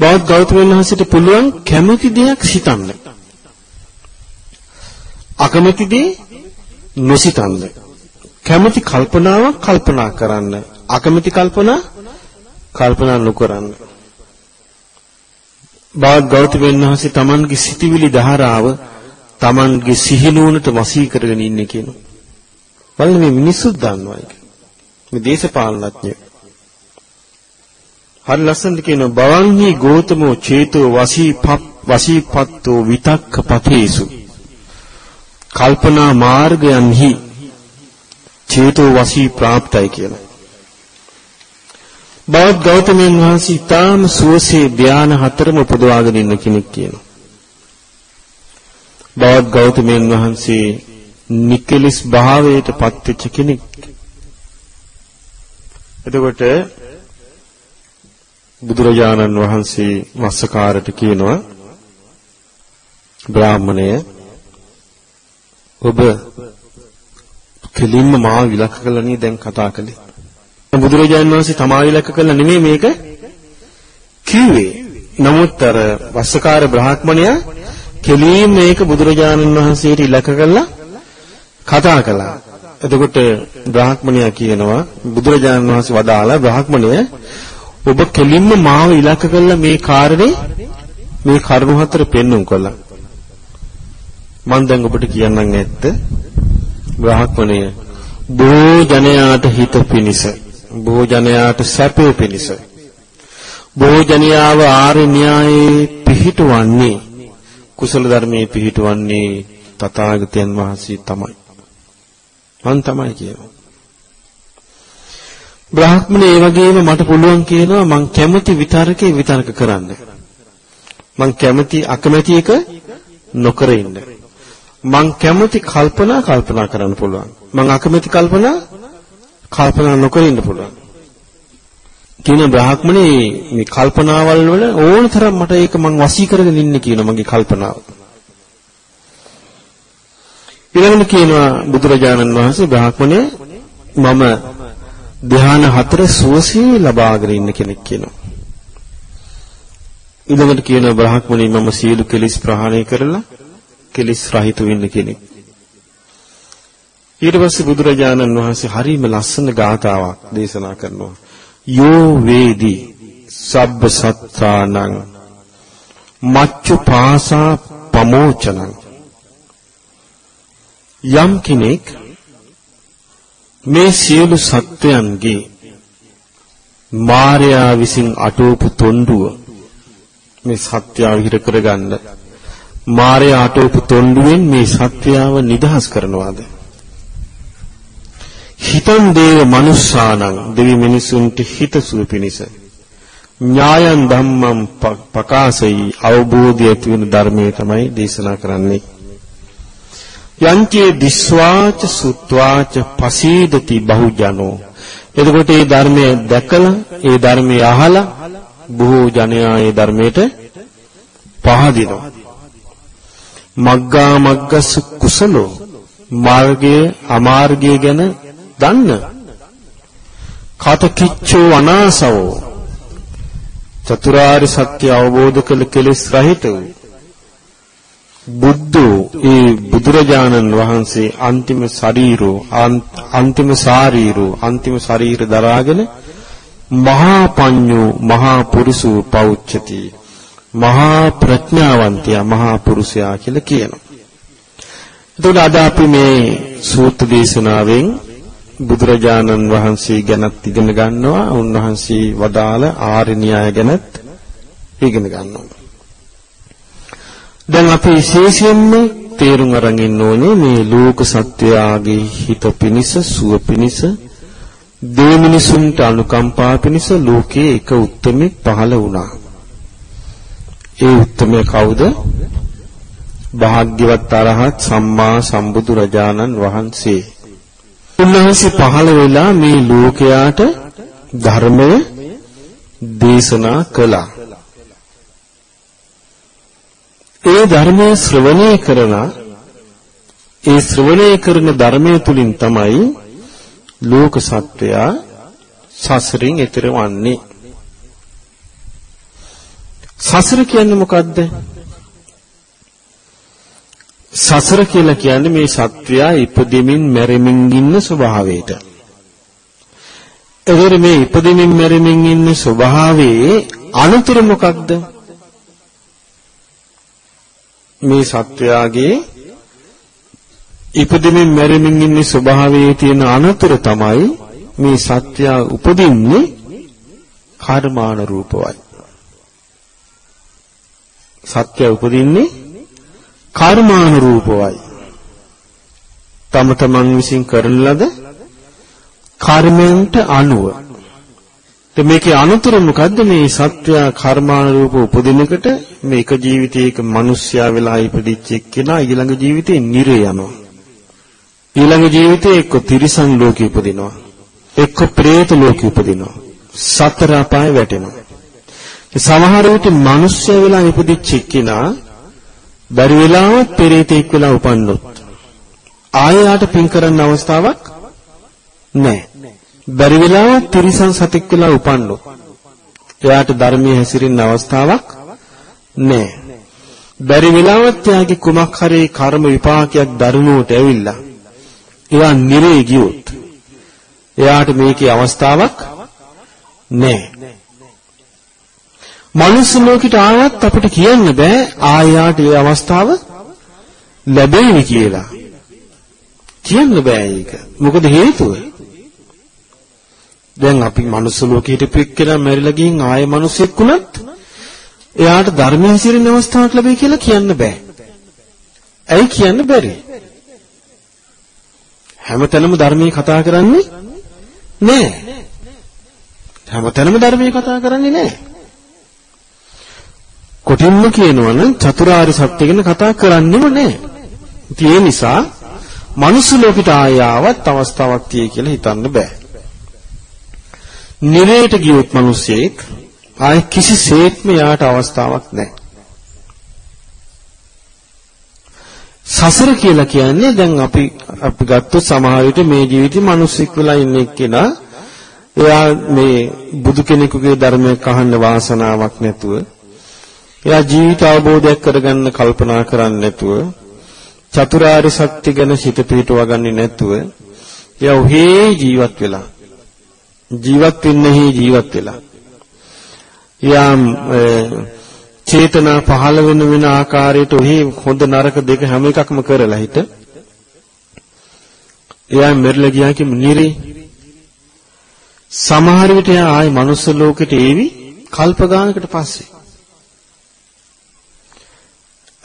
බෞද්ධ ගෞතමයන් වහන්සේට පුළුවන් කැමති දෙයක් සිතන්න. අකමැති දේ නොසිතන්න. කැමති කල්පනාවක් කල්පනා කරන්න. අකමැති කල්පනා කල්පනා නොකරන්න. බෞද්ධ ගෞතමයන් වහන්සේ Tamanගේ සිටිවිලි ධාරාව Tamanගේ සිහිනුවනට වසී කරගෙන ඉන්නේ කියනවා. බලන්න මේ මිනිස්සුත් දන්නවා ඒක. මේ දේශපාලනඥයෝ හරි ලස්සනට කියනවා බවංහි ගෝතමෝ චේතෝ වසීපත් වසීපත්තෝ විතක්ක පතේසු කල්පනා මාර්ගයන්හි චේතෝ වසී ප්‍රාප්තයි කියලා. බෞද්ධ ගෞතමයන් වහන්සේ ඊටාම සුවසේ ධාන හතරම උපදවාගෙන ඉන්න කෙනෙක් කියනවා. බෞද්ධ ගෞතමයන් වහන්සේ නිකලිස් භාවයට පත්වෙච්ච කෙනෙක්. එතකොට බුදුරජාණන් වහන්සේ වස්සකාරට කියනවා බ්‍රාහමණය ඔබ කෙලින්ම මාව විලක්ක කළා නේ දැන් කතා කළේ. බුදුරජාණන් වහන්සේ තමා විලක්ක කළා නෙමෙයි මේක කිව්වේ. නමුත් අර වස්සකාර බ්‍රාහ්මණයා කෙලින්ම මේක බුදුරජාණන් වහන්සේට ඉලක්ක කළා කතා කළා. එතකොට බ්‍රාහ්මණයා කියනවා බුදුරජාණන් වහන්සේ වදාලා බ්‍රාහ්මණය ඔබ කෙලින්ම මාව ඉලක්ක කළා මේ කාරණේ මේ කරුණු හතර පෙන්වුම් කළා. මම දැන් ඔබට කියන්නම් ඇත්ත. බ්‍රාහ්මණය බොහෝ ජනයාට හිත පිනිස බොහෝ ජනයාට සැපේ පිනිස බොහෝ ජනයාව ආර්ය න්‍යායේ පිහිටවන්නේ කුසල ධර්මයේ පිහිටවන්නේ තථාගතයන් වහන්සේ තමයි. මං තමයි කියනවා. බ්‍රාහ්මණය ඒ වගේම මට පුළුවන් කියනවා මං කැමති විතරකේ විතරක කරන්න. මං කැමති අකමැති එක නොකර ඉන්න. මං කැමති කල්පනා කල්පනා කරන්න පුළුවන්. මං අකමැති කල්පනා කල්පනා නොකර ඉන්න පුළුවන්. කියන බ්‍රාහ්මණේ මේ කල්පනාවල් වල ඕන තරම් මට ඒක මං වසී කරගෙන ඉන්නේ කියන මගේ කල්පනාව. ඊළඟට කියනවා බුදුරජාණන් වහන්සේ බ්‍රාහ්මණය මම ධ්‍යාන හතර සුවසේ ලබාගෙන ඉන්න කෙනෙක් කියනවා. ඊළඟට කියන බ්‍රහ්මණී මම සියලු කෙලිස් ප්‍රහාණය කරලා කෙලිස් රහිත වෙන්න කෙනෙක්. ඊට පස්සේ බුදුරජාණන් වහන්සේ හරිම ලස්සන ගාථාවක් දේශනා කරනවා. යෝ වේදි සබ්බ සත්තානං මච්චු පාසා පමෝචනං යම් කෙනෙක් මේ සියලු සත්වයන්ගේ මාර්යා විසින් අටෝපු තොණ්ඩුව මේ සත්‍යාව හිර කරගන්න මාර්යා අටෝපු තොණ්ඩුවෙන් මේ සත්‍යාව නිදහස් කරනවාද? හිතන් දේව මනුස්සානං දෙවි මිනිසුන්ට හිතසුව පිණිස. ඥායන් ධම්මං පකාසයි අවබෝධය ඇති වෙන ධර්මයේ තමයි දේශනා කරන්නේ. යංචේ දිස්වාච සුත්වාච පසීදති බහුජනෝ. එතකොට මේ ධර්මයේ දැකලා ඒ ධර්මයේ අහලා බොහෝ ජනයා ඒ ධර්මයට පහදිනවා. මග්ගා මග්ගස් කුසලෝ මාර්ගයේ අමාර්ගය ගැන දන්න. කතකිච්චෝ අනාසවෝ චතුරාර්ය සත්‍ය අවබෝධ කළ කෙලෙස් රහිත වූ බුද්ධෝ ඒ බුදුරජාණන් වහන්සේ අන්තිම ශරීරෝ අන්තිම ශාරීරෝ අන්තිම ශරීර දරාගෙන මහා පඤ්ඤෝ මහා පුරුෂෝ පෞච්චති මහා ප්‍රඥාවන්තයා මහා පුරුෂයා කියලා කියනවා. එතකොට අද අපි මේ සූත්‍ර දේශනාවෙන් බුදුරජාණන් වහන්සේ ගැනත් ඉගෙන ගන්නවා උන්වහන්සේ වදාළ ආර්ය න්‍යාය ගැනත් ඉගෙන ගන්නවා. දැන් අපි විශේෂයෙන්ම තේරුම් අරන් ඉන්න ඕනේ මේ ලෝක සත්‍යයගේ හිත පිනිස සුව පිනිස දෙමිනිසුන්ට අනුකම්පා පිනිස ලෝකයේ එක උත්මෙක් පහළ වුණා. ඒ උත්මය කවුද? භාග්‍යවත් අරහත් සම්මා සම්බුදු රජාණන් වහන්සේ. උන්වහන්සේ පහළ වෙලා මේ ලෝකයාට ධර්මය දේශනා කළා. ඒ ධර්මයේ ශ්‍රවණය කරන ඒ ශ්‍රවණය කරන ධර්මයේ තුලින් තමයි ලෝක සත්වයා සසරින් එතර වන්නේ. සසර කියන්නේ මොකද්ද? සසර කියලා කියන්නේ මේ සත්වයා ඉපදෙමින් මැරෙමින් ඉන්න ස්වභාවයට. එතකොට මේ ඉපදෙමින් මැරෙමින් ඉන්න ස්වභාවයේ අනුතර මොකක්ද? මේ සත්වයාගේ ඉපදෙමින් මැරෙමින් ඉන්න ස්වභාවයේ තියෙන අනතුර තමයි මේ සත්වයා උපදින්නේ කර්මාන රූපවයි. සත්‍ය උපදින්නේ කර්මානුරූපවයි. තම තමන් විසින් කරන ලද කර්මයන්ට අනුව. මේකේ අනුතර මොකද්ද මේ සත්‍ය කර්මානුරූප උපදිනකට මේක ජීවිතයක මිනිස්සයා වෙලා ඉපදිච්ච එක්කෙනා ඊළඟ ජීවිතේ නිරේ යනවා. ඊළඟ ජීවිතේ එක්ක තිරිසන් ලෝකෙ උපදිනවා. එක්ක പ്രേත ලෝකෙ උපදිනවා. සතර අපාය වැටෙනවා. සමහර විට මිනිස්සය වෙලා ඉපදිච්ච එක්කෙනා බැරි වෙලාවත් පෙරේතෙක් වෙලා උපන්නොත් ආයෙ පින් කරන්න අවස්ථාවක් නැහැ. බැරි වෙලාවත් තිරිසන් සතෙක් වෙලා උපන්නොත් එයාට ධර්මයේ හැසිරෙන්න අවස්ථාවක් නැහැ. බැරි වෙලාවත් එයාගේ කුමක් හරි කර්ම විපාකයක් දරුණුවට ඇවිල්ලා එයා නිරේ ගියොත් එයාට මේකේ අවස්ථාවක් නැහැ. මනුස්ස ලෝකෙට ආවත් අපිට කියන්න බෑ ආයාට ඒ අවස්ථාව ලැබෙයි කියලා. කියන්න බෑ ඒක. මොකද හේතුව? දැන් අපි මනුස්ස ලෝකෙට පිටකලා මැරිලා ගින් ආයෙ මිනිස්සෙක් වුණත් එයාට ධර්මයේ හැසිරෙන අවස්ථාවක් ලැබෙයි කියලා කියන්න බෑ. ඇයි කියන්න බැරි? හැමතැනම ධර්මයේ කතා කරන්නේ නෑ. හැමතැනම ධර්මයේ කතා කරන්නේ නෑ. කොටින්ම කියනවා නම් චතුරාර්ය සත්‍ය ගැන කතා කරන්නෙම නැහැ. ඉතින් ඒ නිසා මනුස්ස ලෝකෙට ආයාවත් අවස්ථාවක් තියෙයි කියලා හිතන්න බෑ. නිරේට ගියොත් මිනිස්සෙක් ආයේ කිසිසේත්ම යාට අවස්ථාවක් නැහැ. සසර කියලා කියන්නේ දැන් අපි අපි ගත්තොත් සමහර විට මේ ජීවිතේ මිනිස්සෙක් වෙලා ඉන්න එක්කෙනා එයා මේ බුදු කෙනෙකුගේ ධර්මයක් අහන්න වාසනාවක් නැතුව එයා ජීවිත අවබෝධයක් කරගන්න කල්පනා කරන්නේ නැතුව චතුරාර්ය සත්‍ය ගැන සිත පිටව ගන්නේ නැතුව එයා ඔහේ ජීවත් වෙලා ජීවත් වෙන්නේ ජීවත් වෙලා. යම් චේතනා පහළ වෙන වෙන ආකාරයට ඔහේ හොඳ නරක දෙක හැම එකක්ම කරලා හිට එයා මෙරළ ගියා කිම නිරේ. සමහර විට එයා ආයේ මනුස්ස ලෝකෙට ඒවි කල්ප ගානකට පස්සේ.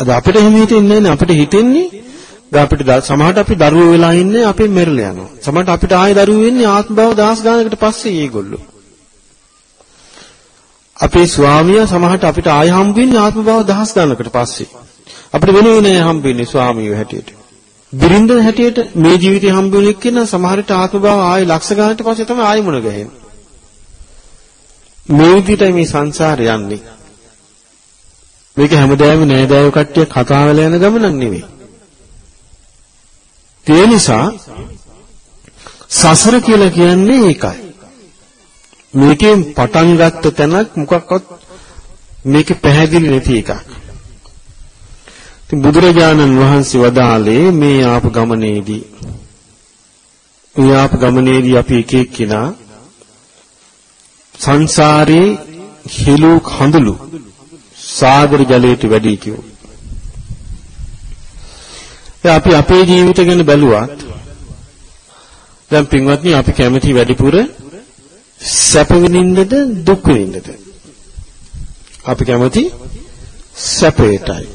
අද අපිට එහෙම හිතෙන්නේ නැහැ අපිට හිතෙන්නේ දැන් අපිට සමහරට අපි දරුවෝ වෙලා ඉන්නේ අපේ මෙරළ යනවා. සමහරට අපිට ආයෙ දරුවෝ වෙන්නේ ආත්ම භව දහස් ගානකට පස්සේ ඒගොල්ලෝ. අපේ ස්වාමියා සමහරට අපිට ආයෙ හම්බ වෙන්නේ ආත්ම භව දහස් ගානකට පස්සේ. අපිට වෙන වෙන හම්බ වෙන්නේ ස්වාමියෝ හැටියට. බිරින්ද හැටියට මේ ජීවිතේ හම්බ වෙන එක්කෙන සමහරට ආත්ම භව ආයෙ ලක්ෂ ගානකට පස්සේ තමයි ආයෙ මුණ ගැහෙන්නේ. මේ විදිහටයි මේ සංසාරේ යන්නේ. මේක හැමදාම නෑදෑයෝ කට්ටිය කතා වෙලා යන ගමනක් නෙවෙයි. ඒ නිසා සසර කියලා කියන්නේ ඒකයි. මේකෙන් පටන් ගත්ත තැනක් මොකක්වත් මේක පැහැදිලි නැති එකක්. ඉතින් බුදුරජාණන් වහන්සේ වදාළේ මේ ආප ගමනේදී මේ ආප ගමනේදී අපි එක එක්කිනා සංසාරේ හිලු කඳුළු සාගර ජලයට වැඩි කියෝ. අපි අපේ ජීවිත ගැන බැලුවත් දැන් පින්වත්නි අපි කැමති වැඩිපුර සැප විඳින්නද දුක් විඳින්නද? අපි කැමති සැපයටයි.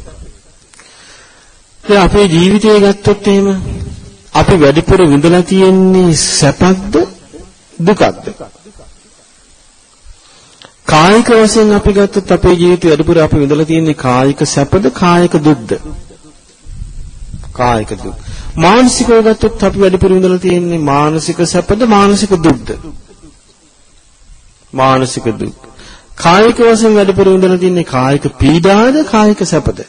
දැන් අපේ ජීවිතය ගත්තොත් එහෙම අපි වැඩිපුර විඳලා තියෙන්නේ සැපක්ද දුකක්ද? කායික වශයෙන් අපි ගත්තොත් අපේ ජීවිතය වැඩිපුර අපි විඳලා තියෙන්නේ කායික සැපද කායික දුක්ද? කායික දුක්. මානසිකව ගත්තොත් අපි වැඩිපුර විඳලා තියෙන්නේ මානසික සැපද මානසික දුක්ද? මානසික දුක්. කායික වශයෙන් වැඩිපුර විඳලා තියෙන්නේ කායික පීඩාද කායික සැපද?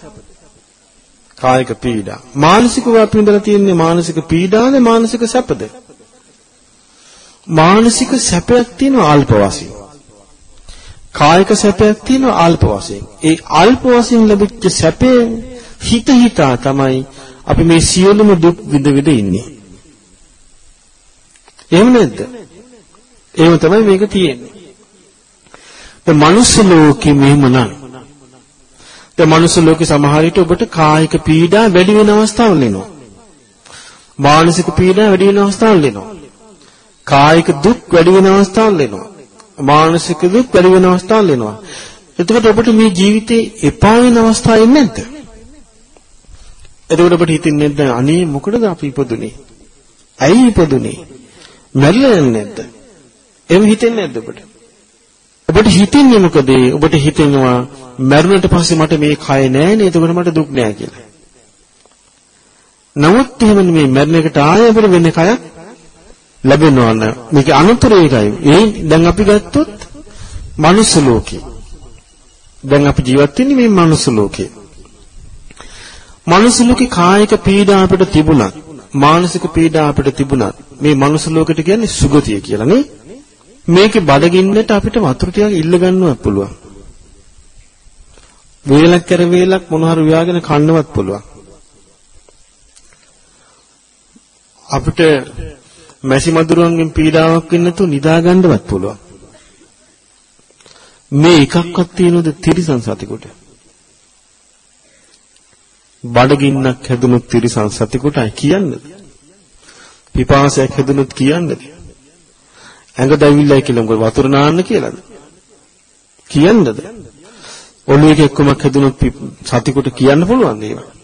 කායික පීඩා. මානසිකව අපි විඳලා තියෙන්නේ මානසික පීඩාද මානසික සැපද? මානසික සැපයක් තියෙනවා අල්ප වශයෙන්. කායික සැපයක් තියෙනවා අල්ප වශයෙන්. ඒ අල්ප වශයෙන් ලැබිච්ච සැපේ හිත හිතා තමයි අපි මේ සියලුම දුක් විඳ විඳ ඉන්නේ. එහෙම නැද්ද? එහෙම තමයි මේක තියෙන්නේ. දැන් මනුස්ස ලෝකෙ මෙහෙම නම් දැන් මනුස්ස ලෝකෙ සමහර විට ඔබට කායික පීඩා වැඩි වෙන අවස්ථාවල් එනවා. මානසික පීඩා වැඩි වෙන අවස්ථාවල් එනවා. කායික දුක් වැඩි වෙන අවස්ථාවල් එනවා. මානසික දුක් වැඩි වෙන අවස්ථාවල් එනවා. එතකොට ඔබට මේ ජීවිතේ එපා වෙන අවස්ථා එන්නේ නැද්ද? එතකොට ඔබට හිතෙන්නේ නැද්ද අනේ මොකටද අපි ඉපදුනේ? ඇයි ඉපදුනේ? මැරිලා යන්නේ නැද්ද? එහෙම හිතෙන්නේ නැද්ද ඔබට? ඔබට හිතෙන්නේ මොකද? ඔබට හිතෙනවා මැරුණට පස්සේ මට මේ කය නෑනේ එතකොට මට දුක් නෑ කියලා. නමුත් එහෙම මේ මැරෙන එකට ආයෙ අපිට වෙන කයක් ලැබෙනවා නේද? මේක අනුතර ඒකයි. ඒ දැන් අපි ගත්තොත් මනුස්ස ලෝකේ. දැන් අපි ජීවත් වෙන්නේ මේ මනුස්ස ලෝකේ. මනුස්ස ලෝකේ කායික පීඩා අපිට තිබුණත් මානසික පීඩා අපිට තිබුණත් මේ මනුස්ස ලෝකෙට කියන්නේ සුගතිය කියලා නේ. මේකේ බඩගින්නට අපිට වතුර ටිකක් ඉල්ල ගන්නවත් පුළුවන්. වේලක් කර වේලක් මොන හරි ව්‍යාගෙන කන්නවත් පුළුවන්. අපිට මැසි මදුරුවන්ගෙන් පීඩාවක් වෙන්නේ නැතුව නිදා ගන්නවත් පුළුවන්. මේ එකක්වත් තියෙනවද තිරිසන් සතෙකුට? බඩගින්නක් හැදුනොත් තිරිසන් සතෙකුටයි කියන්නද? පිපාසයක් හැදුනොත් කියන්නද? ඇඟ දැවිල්ලයි කියලා මොකද වතුර නාන්න කියලාද? කියන්නද? ඔළුවේ එක්කමක් හැදුනොත් සතෙකුට කියන්න පුළුවන් ඒවා.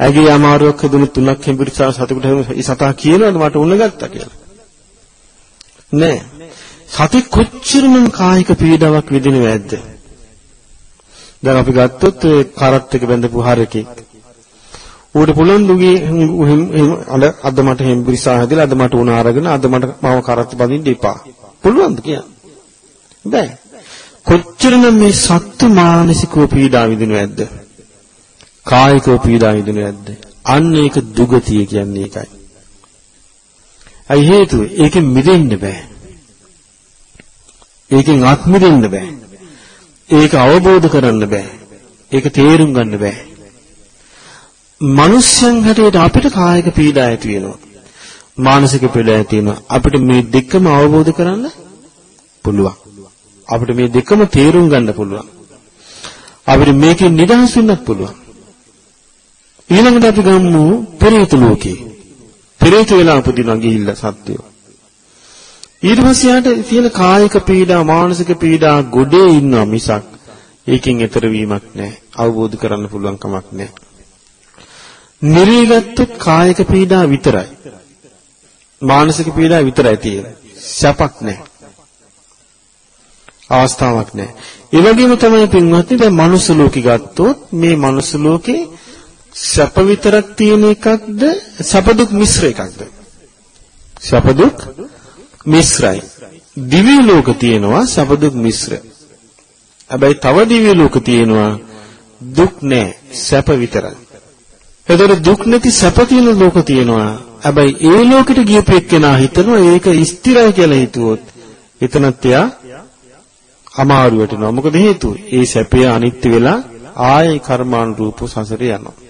ඇගේ අමාරුවක් හැදුනොත් තුනක් හෙම්බිරිසා සතෙකුට ඒ සතා කියනවද මට උණ ගත්තා කියලා? නෑ. සතෙක් කොච්චරනම් කායික පීඩාවක් විඳිනවද ඇද්ද? දැන් අපි ගත්තොත් ඒ කරත් එක බැඳපු හරකෙක්. ඌට පුළුවන් දුගේ අද මට හෙම්බිරිසා හැදලා අද මට උණ අරගෙන අද මට මාව කරත් බඳින්න එපා. පුළුවන්ද කියන්නේ? බෑ. කොච්චරනම් මේ සත්තු මානසිකව පීඩා විඳිනවද? කායිකව පීඩා විඳිනවද? අන්න ඒක දුගතිය කියන්නේ ඒකයි. අයි හේතුව ඒකෙන් මිදෙන්න බෑ. ඒකෙන් අත් මිදෙන්න බෑ. ඒක අවබෝධ කරන්න බෑ. ඒක තේරුම් ගන්න බෑ. මනුෂ්‍යයන් හැටියට අපිට කායික පීඩා ඇති වෙනවා. මානසික පීඩා ඇති වෙනවා. අපිට මේ දෙකම අවබෝධ කරන්න පුළුවන්. අපිට මේ දෙකම තේරුම් ගන්න පුළුවන්. අපිට මේකෙන් නිදහස් වෙන්නත් පුළුවන්. ඊළඟට අපි ගමු පෙරේත ලෝකේ. පෙරේත වෙලා උපදිනවා ගිහිල්ලා සත්‍යය. ඊට පස්සේ යාට තියෙන කායික පීඩා මානසික පීඩා ගොඩේ ඉන්නවා මිසක් ඒකෙන් ඈතර වීමක් නැහැ. අවබෝධ කරන්න පුළුවන් කමක් නැහැ. නිරීගත්තු කායික පීඩා විතරයි. මානසික පීඩා විතරයි තියෙන්නේ. සැපක් නැහැ. අවස්ථාවක් නැහැ. ඒ වගේම තමයි පින්වත්නි දැන් මනුස්ස ලෝකෙ ගත්තොත් මේ මනුස්ස ලෝකේ සැප විතරක් තියෙන එකක්ද සැප දුක් මිශ්‍ර එකක්ද? සැප දුක් මිශ්‍රයි. දිව්‍ය ලෝක තියෙනවා සැප දුක් මිශ්‍ර. හැබැයි තව දිව්‍ය ලෝක තියෙනවා දුක් නැහැ සැප විතරයි. එතකොට දුක් නැති සැප තියෙන ලෝක තියෙනවා. හැබැයි ඒ ලෝකෙට ගියපු එක්කෙනා හිතනවා ඒක ස්ථිරයි කියලා හිතුවොත් එතනත් එයා අමාරු වෙටනවා. මොකද හේතුව? ඒ සැපය අනිත්‍ය වෙලා ආයේ කර්මානුරූප සසරේ යනවා.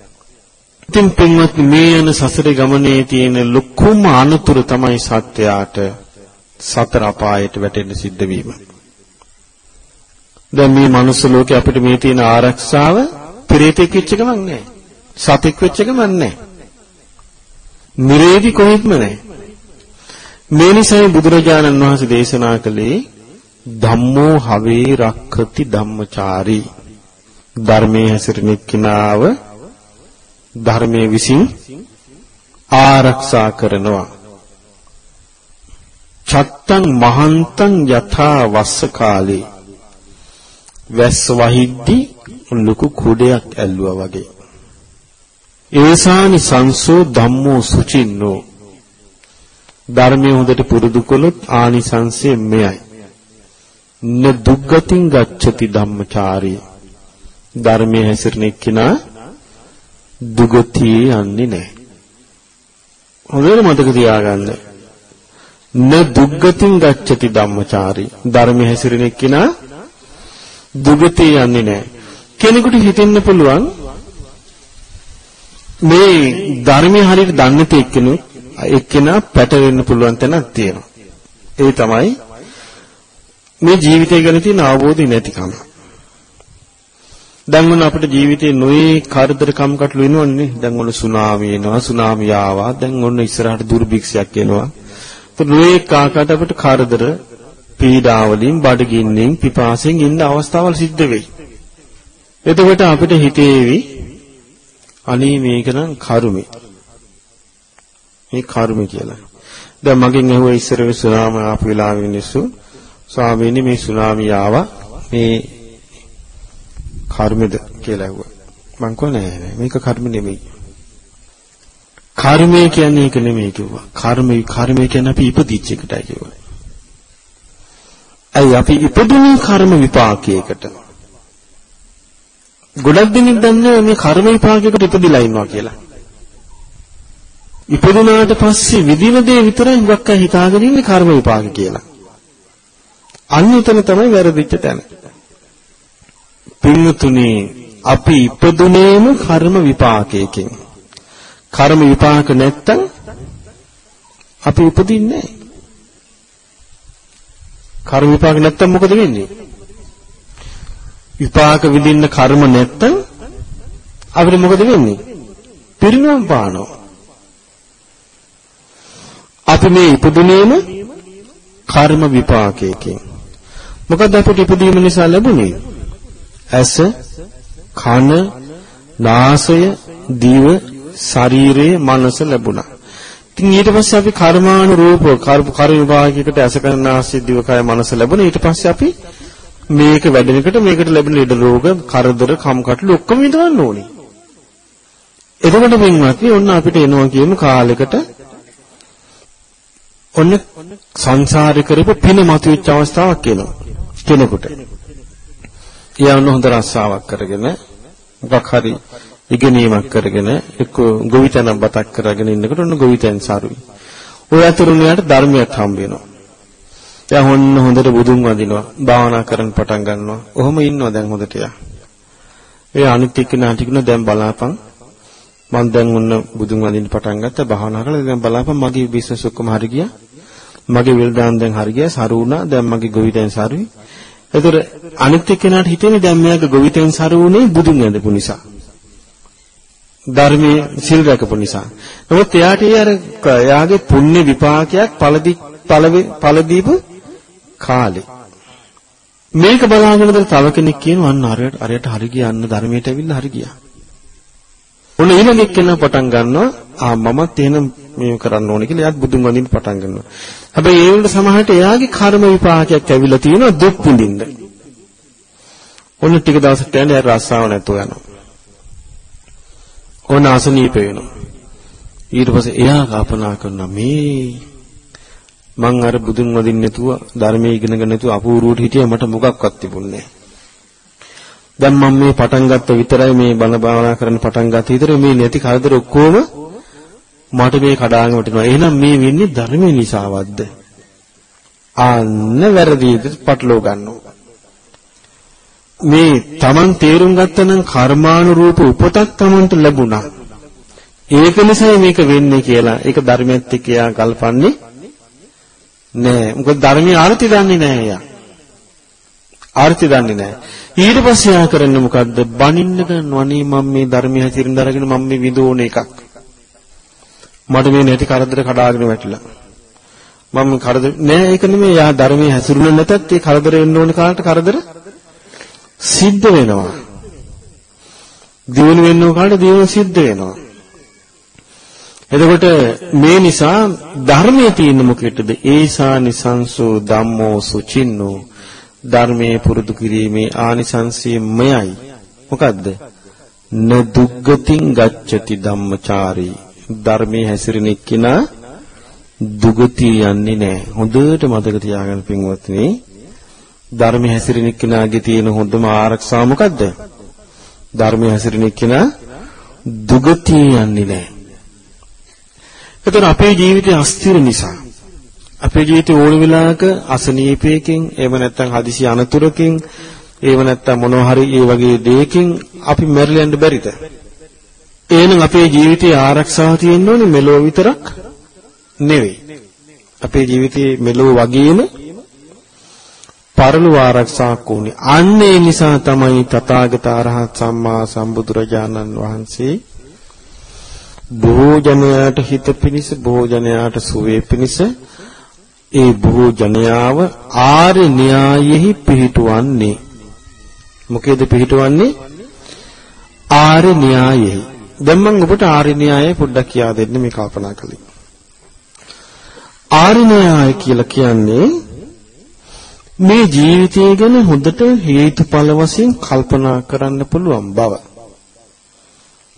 ඉතින් පින්වත්නි මේ යන සසරේ ගමනේ තියෙන ලොකුම අනුතුර තමයි සත්‍යයට සතර අපායට වැටෙන්න සිද්ධ වීම. දැන් මේ මනුස්ස ලෝකේ අපිට මේ තියෙන ආරක්ෂාව පෙරේතෙක් වෙච්ච ගමන් නැහැ. සතෙක් වෙච්ච ගමන් නැහැ. නිරේදි කොහෙත්ම නැහැ. මේ නිසායි බුදුරජාණන් වහන්සේ දේශනා කළේ ධම්මෝ හවේ රක්ඛති ධම්මචාරී ධර්මයේ හැසිරෙන එක්කිනාව ධර්මයේ විසින් ආරක්ෂා කරනවා. චත්තං මහන්තං යථා වස්ස කාලේ. වැස්ස වහිද්දි ලুকু කුඩයක් ඇල්ලුවා වගේ. ඒසානි සංසෝ ධම්මෝ සුචින්නෝ. ධර්මයේ හොඳට පුරුදු කළොත් ආනිසංසය මෙයයි. න දුක්ගතින් ගච්ඡති ධම්මචාරී. ධර්මයේ හැසිරෙන එක්කිනා දුගතිය යන්නේ නැහැ. හොඳට මතක තියාගන්න. න දුක්ගතින් ගච්ඡති ධම්මචාරී ධර්මයේ හැසිරෙන එක්කිනා දුගතිය යන්නේ නැහැ. කෙනෙකුට හිතෙන්න පුළුවන් මේ ධර්මයේ හරියට දන්නේ නැති එක්කෙනෙක් එක්කෙනා පැටවෙන්න පුළුවන් තැනක් තියෙනවා. ඒ තමයි මේ ජීවිතය ගැන තියෙන අවබෝධය නැතිකම. දැන් මොන අපිට ජීවිතේ නොයේ කරදර කම්කටොළු වෙනවන්නේ. දැන් ඔන්න සුනාමි එනවා, සුනාමි ආවා. දැන් ඔන්න ඉස්සරහට දුර්භික්ෂයක් එනවා. ඒත් නොයේ කාකට අපිට කරදර, පීඩාවලින්, බඩගින්නෙන්, පිපාසයෙන් ඉන්න අවස්ථාවල් සිද්ධ වෙයි. එතකොට අපිට හිතේවි අනේ මේක නම් කර්මේ. මේ කර්මේ කියලා. දැන් මගෙන් ඇහුවා ඉස්සර සුනාමි ආපු වෙලාවෙ මිනිස්සු ස්වාමීනි මේ සුනාමිය ආවා මේ කර්මද කියලා ඇහුවා. මං කිව්වා නෑ නෑ මේක කර්ම නෙමෙයි. කර්මය කියන්නේ ඒක නෙමෙයි කිව්වා. කර්මය කර්මය කියන්නේ අපි ඉපදිච්ච එකටයි කිව්වා. අයි අපි ඉපදුනේ කර්ම විපාකයකට. ගොඩක් දෙනෙක් දන්නේ මේ කර්ම විපාකයකට ඉපදිලා ඉන්නවා කියලා. ඉපදුනාට පස්සේ විදින දේ විතරයි හුඟක් අය හිතාගෙන ඉන්නේ කර්ම විපාක කියලා. අන්න එතන තමයි වැරදිච්ච තැන. පින්නතුනේ අපි ඉපදුනේම කර්ම විපාකයකින්. කර්ම විපාක නැත්තම් අපි උපදින්නේ නැහැ. කර්ම විපාක නැත්තම් මොකද වෙන්නේ? විපාක විඳින්න කර්ම නැත්තම් අපිට මොකද වෙන්නේ? පිරිනවම් පානවා. අපි මේ ඉපදුනේම කර්ම විපාකයකින්. මොකද අපිට ඉපදීම නිසා ලැබුණේ? ඇස, කන, නාසය, දිව, ශරීරය, මනස ලැබුණා. ඉතින් ඊට පස්සේ අපි කර්මානුරූප කර්ම විභාගයකට ඇස කන නාසය දිව කය මනස ලැබුණා. ඊට පස්සේ අපි මේක වැඩෙන එකට මේකට ලැබෙන ලෙඩ රෝග, කරදර, කම්කටොළු ඔක්කොම විඳවන්න ඕනේ. එතකොට මෙන්වත්නි ඔන්න අපිට එනවා කියන කාලෙකට ඔන්න සංසාරේ කරපු පින මතුවෙච්ච අවස්ථාවක් එනවා. කෙනෙකුට. ඊයවන හොඳ රස්සාවක් කරගෙන මොකක් හරි ඉගෙනීමක් කරගෙන එක්ක ගොවිතැන බතක් කරගෙන ඉන්නකොට ඔන්න ගොවිතැන් සාරුයි. ඔය අතරුණයාට ධර්මයක් හම්බ වෙනවා. එයා හොන්න හොඳට බුදුන් වඳිනවා, භාවනා කරන්න පටන් ගන්නවා. ඔහොම ඉන්නවා දැන් හොඳට එයා. ඒ අනිත් එක්කෙනාට කිව්න දැන් බලාපන් මම දැන් ඔන්න බුදුන් වඳින්න පටන් ගත්තා භාවනා කරලා දැන් බලාපන් මගේ බිස්නස් ඔක්කොම හරි ගියා. මගේ විල්දාන් දැන් හරි ගියා සරු වුණා දැන් මගේ ගොවිතැන් සරුයි ඒතර අනිත් එක්කෙනාට හිතෙන්නේ දැන් මෙයාගේ ගොවිතෙන් සරු වුණේ බුදුන් වැඳපු නිසා. ධර්මයේ සිල් රැකපු නිසා. නමුත් එයාට ඒ අර එයාගේ පුණ්‍ය විපාකයක් පළදි පළදීප කාලේ. මේක බලාගෙනද තව කෙනෙක් කියනවා අන්න අරයට අරයට හරි ගියන්න ධර්මයට ඇවිල්ලා හරි ගියා. ඔන්න ඊළඟ එක්කෙනා පටන් ගන්නවා ආ මමත් එහෙනම් මේක කරන්න ඕනේ කියලා එයාත් බුදුන් වඳින්න පටන් ගන්නවා. හැබැයි ඒ වලට සමහරට එයාගේ කර්ම විපාකයක් ඇවිල්ලා තියෙනවා දුක් විඳින්න. ඔන්න ටික දවසක් යන එයා රස්සාව නැතුව යනවා. ඕන අසනීප වෙනවා. ඊට පස්සේ එයා කල්පනා කරනවා මේ මං අර බුදුන් වදින්න නැතුව ධර්මයේ ඉගෙනගෙන නැතුව අපූර්වට හිටියා මට මොකක්වත් තිබුණේ නැහැ. දැන් මම මේ පටන් ගත්ත විතරයි මේ බණ භාවනා කරන්න පටන් ගත්ත විතරයි මේ නැති කරදර ඔක්කොම මට මේ කඩාගෙන වටිනවා. එහෙනම් මේ වෙන්නේ ධර්මයේ නිසාවක්ද? ආන්න වැරදිද පටලව ගන්නවා. මේ Taman තේරුම් ගත්තනම් කර්මානුරූප උපතක් Tamanට ලැබුණා. ඒක නිසා මේක වෙන්නේ කියලා. ඒක ධර්මයේත් එක්ක යා කල්පන්නේ නෑ. මොකද ධර්මයේ ආර්ථි දන්නේ නෑ යා. ආර්ථි දන්නේ නෑ. ඊට පස්සේ යා කරන්නේ මොකද්ද? බනින්න ගන්නවනේ මම මේ ධර්මයේ හැසිරෙන්න අරගෙන මම මේ විදෝන එකක්. මට මේ නැති කරදර කඩාගෙන වැටිලා. මම කරදර නෑ ඒක නෙමෙයි යා ධර්මයේ හැසිරුනේ නැතත් ඒ කරදර වෙන්න ඕන කාලට කරදර සිද්ධ වෙනවා. දිනු වෙන්න ඕන කාලට දිනු සිද්ධ වෙනවා. එතකොට මේ නිසා ධර්මයේ තියෙන මොකෙටද? ඒසා නිසංසෝ ධම්මෝ සුචින්නෝ ධර්මයේ පුරුදු කිරීමේ ආනිසංසය මයයි. මොකද්ද? න දුග්ගතින් ගච්ඡති ධම්මචාරී ධර්මයේ හැසිරෙන එක්කිනා දුගතිය යන්නේ නැහැ. හොඳට මතක තියාගන්න පින්වත්නි. ධර්මයේ හැසිරෙන එක්කිනාගේ තියෙන හොඳම ආරක්ෂාව මොකද්ද? ධර්මයේ හැසිරෙන එක්කිනා දුගතිය යන්නේ නැහැ. එතකොට අපේ ජීවිතය අස්තිර නිසා අපේ ජීවිතේ ඕන වෙලාවක අසනීපයකින් එහෙම නැත්නම් හදිසි අනතුරකින් එහෙම නැත්නම් මොනවා හරි ඒ වගේ දෙයකින් අපි මැරිලා යන්න බැරිද? එහෙනම් අපේ ජීවිතයේ ආරක්ෂාව තියෙන්න ඕනේ මෙලෝ විතරක් නෙවෙයි. අපේ ජීවිතයේ මෙලෝ වගේම පරලෝ ආරක්ෂාවක් ඕනේ. අන්න ඒ නිසා තමයි තථාගත අරහත් සම්මා සම්බුදුරජාණන් වහන්සේ බොහෝ ජනයාට හිත පිනිස බොහෝ ජනයාට සුවේ පිනිස ඒ බොහෝ ජනයාව ආර්ය න්‍යායෙහි පිහිටුවන්නේ. මොකේද පිහිටුවන්නේ? ආර්ය න්‍යායෙහි. දැන් මම ඔබට ආර්ය න්‍යායය පොඩ්ඩක් කියා දෙන්න මේ කල්පනා කළේ. ආර්ය න්‍යාය කියලා කියන්නේ මේ ජීවිතය ගැන හොඳට හේතුඵල වශයෙන් කල්පනා කරන්න පුළුවන් බව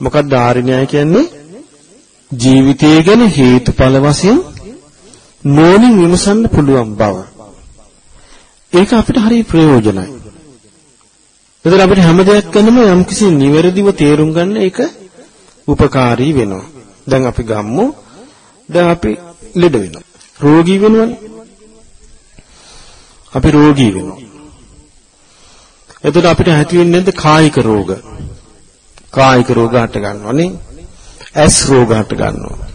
මොකක්ද ආර්ය න්‍යාය කියන්නේ ජීවිතය ගැන හේතුඵල වශයෙන් නෝනින් විමසන්න පුළුවන් බව. ඒක අපිට හරි ප්‍රයෝජනයි. එතන අපිට හැම දෙයක් ගැනම යම්කිසි නිවැරදිව තේරුම් ගන්න ඒක උපකාරී වෙනවා. දැන් අපි ගම්මු දැන් අපි ලෙඩ වෙනවා. රෝගී වෙනවනේ. අපි රෝගී වෙනවා. එතකොට අපිට ඇති වෙන්නේ නැද්ද කායික රෝග? කායික රෝග හට ගන්නවනේ. ඇස් රෝග හට ගන්නවා.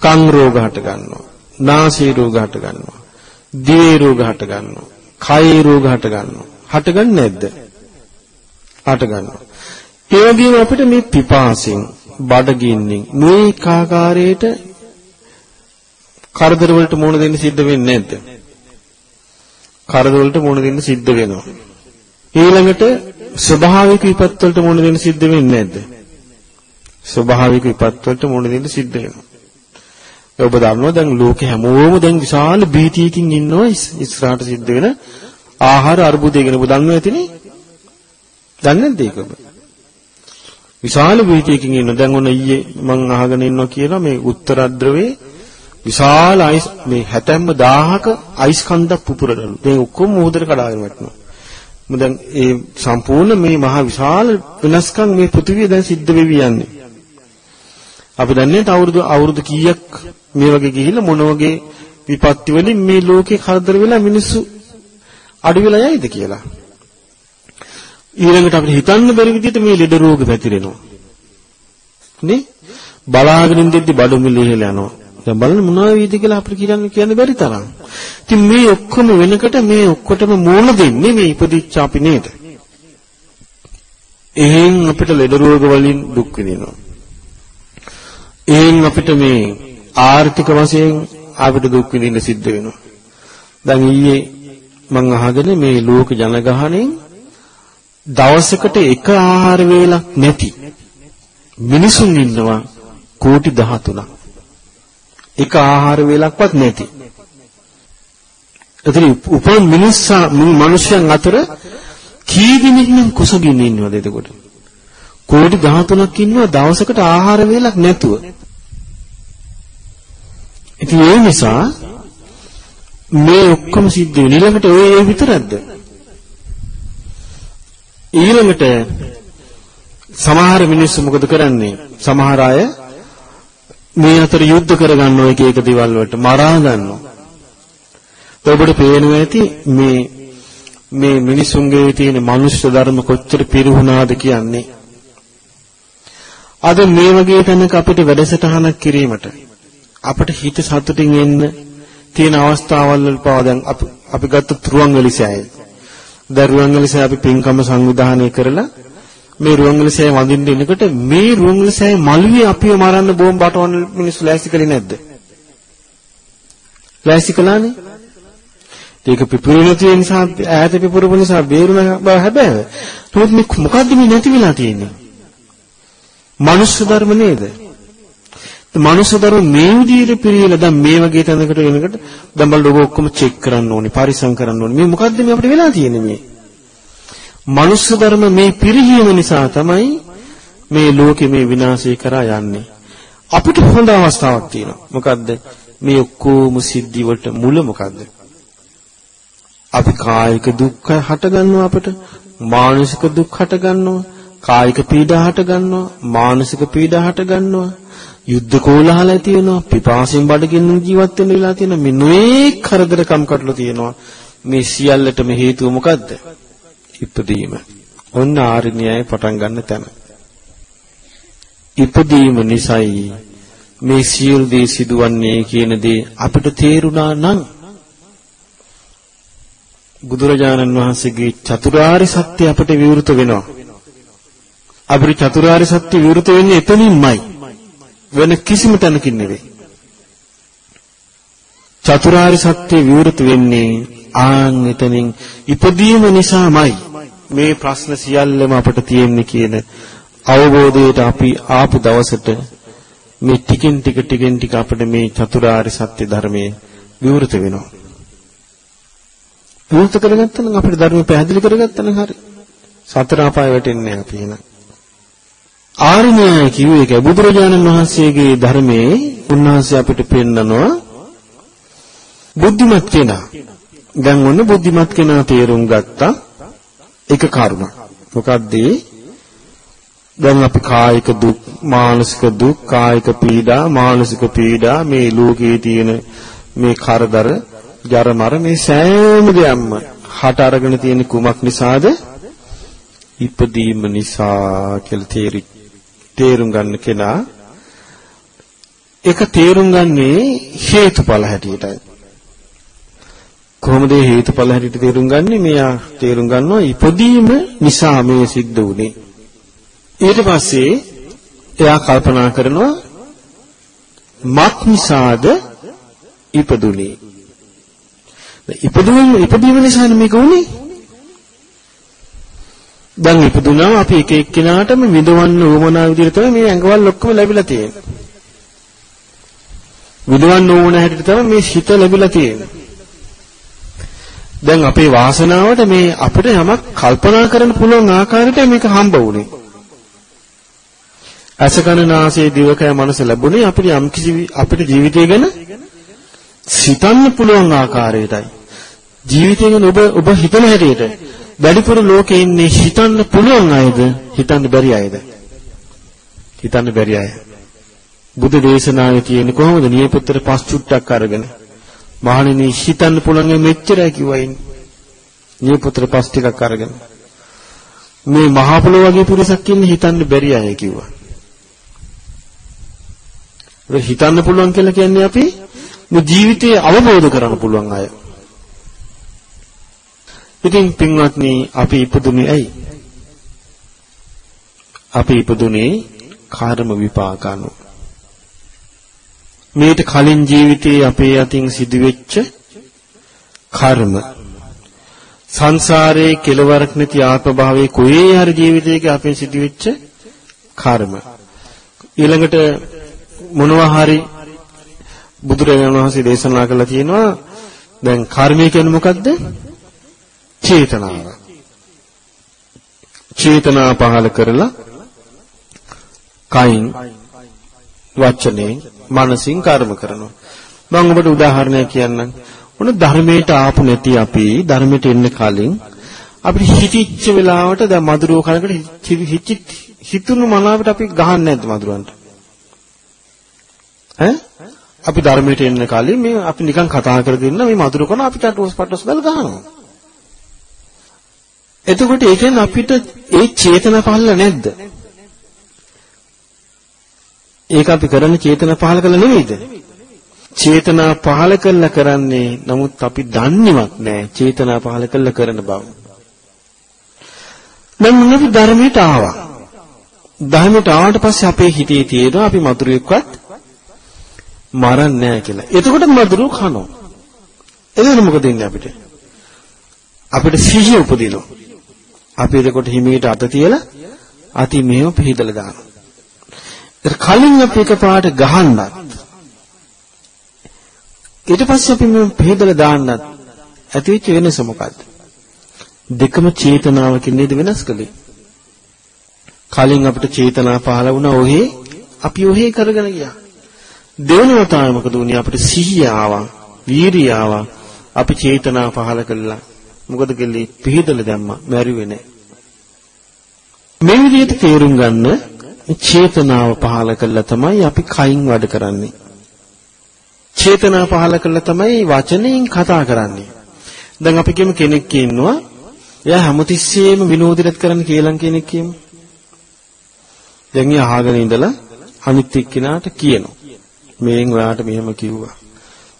කන් රෝග හට ගන්නවා. නාසී රෝග හට ගන්නවා. දිවේ රෝග හට ගන්නවා. කයේ රෝග හට ගන්නවා. හටගන්නේ නැද්ද? හට ගන්නවා. ඒ වගේම අපිට මේ පිපාසෙන්, බඩගින්නෙන් මේ කාකාරයට කරදර වලට මුහුණ දෙන්න සිද්ධ වෙන්නේ නැද්ද? කරදර වලට මුහුණ දෙන්න සිද්ධ වෙනවා. ඊළඟට ස්වභාවික විපත් වලට මුහුණ දෙන්න සිද්ධ වෙන්නේ නැද්ද? ස්වභාවික විපත් වලට මුහුණ දෙන්න සිද්ධ වෙනවා. ඔබ දන්නවා දැන් ලෝකේ හැමෝම දැන් විශාල බීතියකින් ඉන්නවා ඉස්සරහට සිද්ධ වෙන ආහාර අර්බුදය ගැන ඔබ දන්නවා ඇතිනේ? දන්නේ නැද්ද ඒක ඔබ? විශාල බීතියකින් ඉන්නවා. දැන් ඔන්න ඊයේ මම අහගෙන ඉන්නවා කියලා මේ උත්තර ද්‍රවයේ විශාල අයිස් මේ 70000ක අයිස් කන්දක් පුපුරනලු. දැන් ඔක්කොම මොහොතට කඩාගෙන වැටෙනවා. මොකද දැන් ඒ සම්පූර්ණ මේ මහා විශාල වෙනස්කම් මේ පෘථිවිය දැන් සිද්ධ වෙවි යන්නේ. අපි දන්නේ අවුරුදු අවුරුදු කීයක් මේ වගේ ගිහිල්ලා මොන වගේ විපත්ති වලින් මේ ලෝකේ කරදර වෙලා මිනිස්සු අඩු වෙලා යයිද කියලා. ඊළඟට අපිට හිතන්න බැරි විදිහට මේ ලෙඩ රෝග පැතිරෙනවා. නේ? බලාගෙන ඉඳිද්දි බඩු මිලේ ඉහළ යනවා. දැන් බලන්න මොනවා වේද කියලා අපිට කියන්න කියන්න බැරි තරම්. ඉතින් මේ ඔක්කොම වෙනකොට මේ ඔක්කොටම මූල දෙන්නේ මේ ඉපදිච්ච අපි නේද? එහෙන් අපිට ලෙඩ රෝග වලින් දුක් විඳිනවා. එහෙන් අපිට මේ ආර්ථික වශයෙන් අපිට දුක් විඳින්න සිද්ධ වෙනවා. දැන් ඊයේ මම අහගෙන මේ ලෝක ජනගහණයෙන් දවසකට එක ආහාර වේලක් නැති මිනිසුන් ඉන්නවා කෝටි 13ක්. එක ආහාර වේලක්වත් නැති. එතන උපන් මිනිස්සා මිනිසයන් අතර කී දෙනෙක් නම් කුසගින්න ඉන්නවද එතකොට? කෝටි 13ක් ඉන්නවා දවසකට ආහාර වේලක් නැතුව. ඉතින් ඒ නිසා මේ ඔක්කොම සිද්ධ වෙන ඊළඟට ඔය ඒ විතරක්ද? ඊළඟට සමහර මිනිස්සු මොකද කරන්නේ? සමහර අය මේ අතර යුද්ධ කරගන්නවා එක එක දේවල් වලට මරා ගන්නවා. ඔබට පේනවා ඇති මේ මේ මිනිසුන්ගේ තියෙන මනුෂ්‍ය ධර්ම කොච්චර පිරිහුණාද කියන්නේ. අද මේ වගේ තැනක අපිට වැඩසටහනක් කිරීමට අපිට හිත සතුටින් එන්න තියෙන අවස්ථාවල් වල පවා දැන් අපි අපි ගත්ත රුවන්වැලිසෑය. දැන් රුවන්වැලිසෑය අපි පින්කම සංවිධානය කරලා මේ රුවන්වැලිසෑය වඳින්න එනකොට මේ රුවන්වැලිසෑය මළුවේ අපිව මරන්න බෝම්බ බටවන මිනිස්සු ලෑස්ති කළේ නැද්ද? ලෑස්ති කළානේ. ඒක පිපුරුන තියෙන නිසා ඈත පිපුරුපු නිසා බේරුණ බව හැබැයි. නමුත් මේ මොකද්ද මේ නැති වෙලා තියෙන්නේ? මනුෂ්‍ය ධර්ම නේද? මනුෂ්‍ය ධර්ම මේ විදිහට පිළිවිලා දැන් මේ වගේ තැනකට එනකොට දැන් බලන්න ඔබ ඔක්කොම චෙක් කරන්න ඕනේ පරිසම් කරන්න ඕනේ මේ මොකද්ද මේ අපිට වෙලා තියෙන්නේ මේ මනුෂ්‍ය ධර්ම මේ පිරිහීම නිසා තමයි මේ ලෝකෙ මේ විනාශය කරා යන්නේ. අපිට හොඳ අවස්ථාවක් තියෙනවා. මොකද්ද? මේ ඔක්කොම සිද්ධි වලට මුල මොකද්ද? අපි කායික දුක්ඛ හට ගන්නවා අපිට. මානසික දුක් හට ගන්නවා කායික පීඩා හට ගන්නවා මානසික පීඩා හට ගන්නවා යුද්ධ කෝලහල ඇති වෙනවා. පිපාසයෙන් බඩගින්න ජීවත් වෙන්න වෙලා තියෙනවා. මේ නොයේ කරදරකම් කටළු තියෙනවා. මේ සියල්ලටම හේතුව මොකද්ද? ඉපදීම. ඔන්න ආර්ණ්‍යය පටන් ගන්න තැන. ඉපදීම නිසයි මේ සියලු දේ සිදුවන්නේ කියන දේ අපිට තේරුණා නම් බුදුරජාණන් වහන්සේගේ චතුරාර්ය සත්‍ය අපට විවෘත වෙනවා. අපිට චතුරාර්ය සත්‍ය විවෘත වෙන්නේ එතනින්මයි. වෙන කිසිම තැනකින් නෙවෙයි. චතුරාර්ය සත්‍ය විවෘත වෙන්නේ ආන් එතනින් ඉපදීම නිසාමයි. මේ ප්‍රශ්න සියල්ලම අපට තියෙන්නේ කියන අවබෝධයට අපි ආපු දවසට මේ ටිකෙන් ටික ටිකෙන් ටික අපිට මේ චතුරාර්ය සත්‍ය ධර්මයේ විවෘත වෙනවා. විවෘත කරගත්තා නම් අපිට ධර්ම පැහැදිලි කරගත්තා නම් හරි. සතර අපාය වැටෙන්නේ අපි එහෙනම්. ආර්ණ්‍යය කිව්වේ ඒක බුදුරජාණන් වහන්සේගේ ධර්මයේ උන්වහන්සේ අපිට පෙන්නනවා බුද්ධිමත් කෙනා. දැන් ඔන්න බුද්ධිමත් කෙනා තේරුම් ගත්තා එක කරුණක්. මොකද්ද දැන් අපි කායික දුක්, මානසික දුක්, කායික පීඩා, මානසික පීඩා මේ ලෝකයේ තියෙන මේ කරදර, ජරමර මේ සෑම දෙයක්ම හට අරගෙන තියෙන කුමක් නිසාද? ඉපදීම නිසා කියලා තේරි තේරුම් ගන්න කෙනා ඒක තේරුම් ගන්නේ හේතුඵල හැටියටයි. කොහොමද හේතුඵල හැටියට තේරුම් ගන්නේ? මෙයා තේරුම් ගන්නවා ඉපදීම නිසා මේ සිද්ධ වුනේ. ඊට පස්සේ එයා කල්පනා කරනවා මත් නිසාද ඉපදුනේ. ඉපදුනේ ඉපදීම නිසා මේක වුනේ. දැන් ඉපදුනාම අපි එක එක්කිනාටම විඳවන්න උවමනා විදිහට තමයි මේ ඇඟවල් ඔක්කොම ලැබිලා තියෙන්නේ. විඳවන්න ඕන හැටියට තමයි මේ හිත ලැබිලා තියෙන්නේ. දැන් අපේ වාසනාවට මේ අපිට යමක් කල්පනා කරන්න පුළුවන් ආකාරයට මේක හම්බ වුණේ. අසකන නාසයේ දිවකය මනස ලැබුණේ අපිට යම් කිසි අපිට ජීවිතය ගැන සිතන්න පුළුවන් ආකාරයටයි. ජීවිතය ගැන ඔබ ඔබ හිතන හැටියට වැඩිපුර ලෝකේ ඉන්නේ හිතන්න පුළුවන් අයද? හිතන්න බැරි අයද? හිතන්න බැරි අය. බුදු දේශනාවේ තියෙන කොහොමද? නියපොත්තට පස් චුට්ටක් අරගෙන. මහණෙනි හිතන්න පුළුවන් මෙච්චරයි කිව්වා ඉන්නේ නියපොත්තට පස් ටිකක් අරගෙන මේ මහ පොළොව වගේ පුරසක් ඉන්නේ හිතන්න බැරි අය කිව්වා ඒක හිතන්න පුළුවන් කියලා කියන්නේ අපි මේ ජීවිතය අවබෝධ කරගන්න පුළුවන් අය ඉතින් පින්වත්නි අපි ඉපදුනේ ඇයි? අපි ඉපදුනේ කර්ම විපාක අනුව. මේට කලින් ජීවිතයේ අපේ අතින් සිදුවෙච්ච කර්ම. සංසාරයේ කෙලවරක් නැති ආත්ම භාවයේ කොහේ හරි ජීවිතයක අපේ සිදුවෙච්ච කර්ම. ඊළඟට මොනවා හරි බුදුරජාණන් වහන්සේ දේශනා කළා තියෙනවා දැන් කර්මය කියන්නේ මොකද්ද? චේතනාව. චේතනා පහල කරලා කයින් වචනේ මනසින් කර්ම කරනවා. මම ඔබට උදාහරණයක් කියන්නම්. ඔන්න ධර්මයට ආපු නැති අපි ධර්මයට එන්න කලින් අපිට හිතිච්ච වෙලාවට දැන් මధుරෝ කනකට හිතිච්ච හිතුණු මනාවට අපි ගහන්නේ නැද්ද මధుරන්ට? ඈ? අපි ධර්මයට එන්න කලින් මේ අපි නිකන් කතා කර දෙන්න මේ මధుර කන අපිට අටෝස් පටෝස් බල ගහනවා. එතකොට ඒකෙන් අපිට ඒ චේතන පහළ නැද්ද? ඒක අපි කරන චේතන පහළ කළ නෙවෙයිද? චේතනා පහළ කළා කරන්නේ නමුත් අපි දන්නේවත් නැහැ චේතනා පහළ කළා කරන බව. දැන් අපි ධර්මයට ආවා. ධර්මයට ආවට පස්සේ අපේ හිතේ තියෙනවා අපි මధుරෙක්වත් මරන්නේ නැහැ කියලා. එතකොට මధుරෝ කනවා. එතකොට මොකද වෙන්නේ අපිට? අපිට සිහිය උපදිනවා. අපි එතකොට හිමීට අත තියලා අති මෙහෙම පිළිදලා දානවා. ඒක කලින් අපි එකපාරට ගහන්නත් ඊට පස්සේ අපි මේ පිළිදලා දාන්නත් ඇතිවෙච්ච වෙනස මොකද්ද? දෙකම චේතනාවකින් නේද වෙනස් කළේ? කලින් අපිට චේතනා පහළ වුණා ඔහේ අපි ඔහේ කරගෙන ගියා. දෙවන වතාවේ මොකද වුනේ අපිට සිහිය ආවා, වීරිය ආවා. අපි චේතනා පහළ කළා. මොකද කෙල්ලේ පිහිදල දැම්මා, මැරුවේ නැහැ. මේ විදිහට තේරුම් ගන්න චේතනාව පහළ කළා තමයි අපි කයින් වැඩ කරන්නේ. චේතනා පහළ කළා තමයි වචනයෙන් කතා කරන්නේ. දැන් අපි කියමු කෙනෙක් ඉන්නවා එයා හැමතිස්සෙම විනෝදෙත් කරන්න කියලා කෙනෙක් කියමු. දැන් එයා අහගෙන ඉඳලා අනිත් එක්කිනාට කියනවා. මේෙන් ඔයාට මෙහෙම කිව්වා.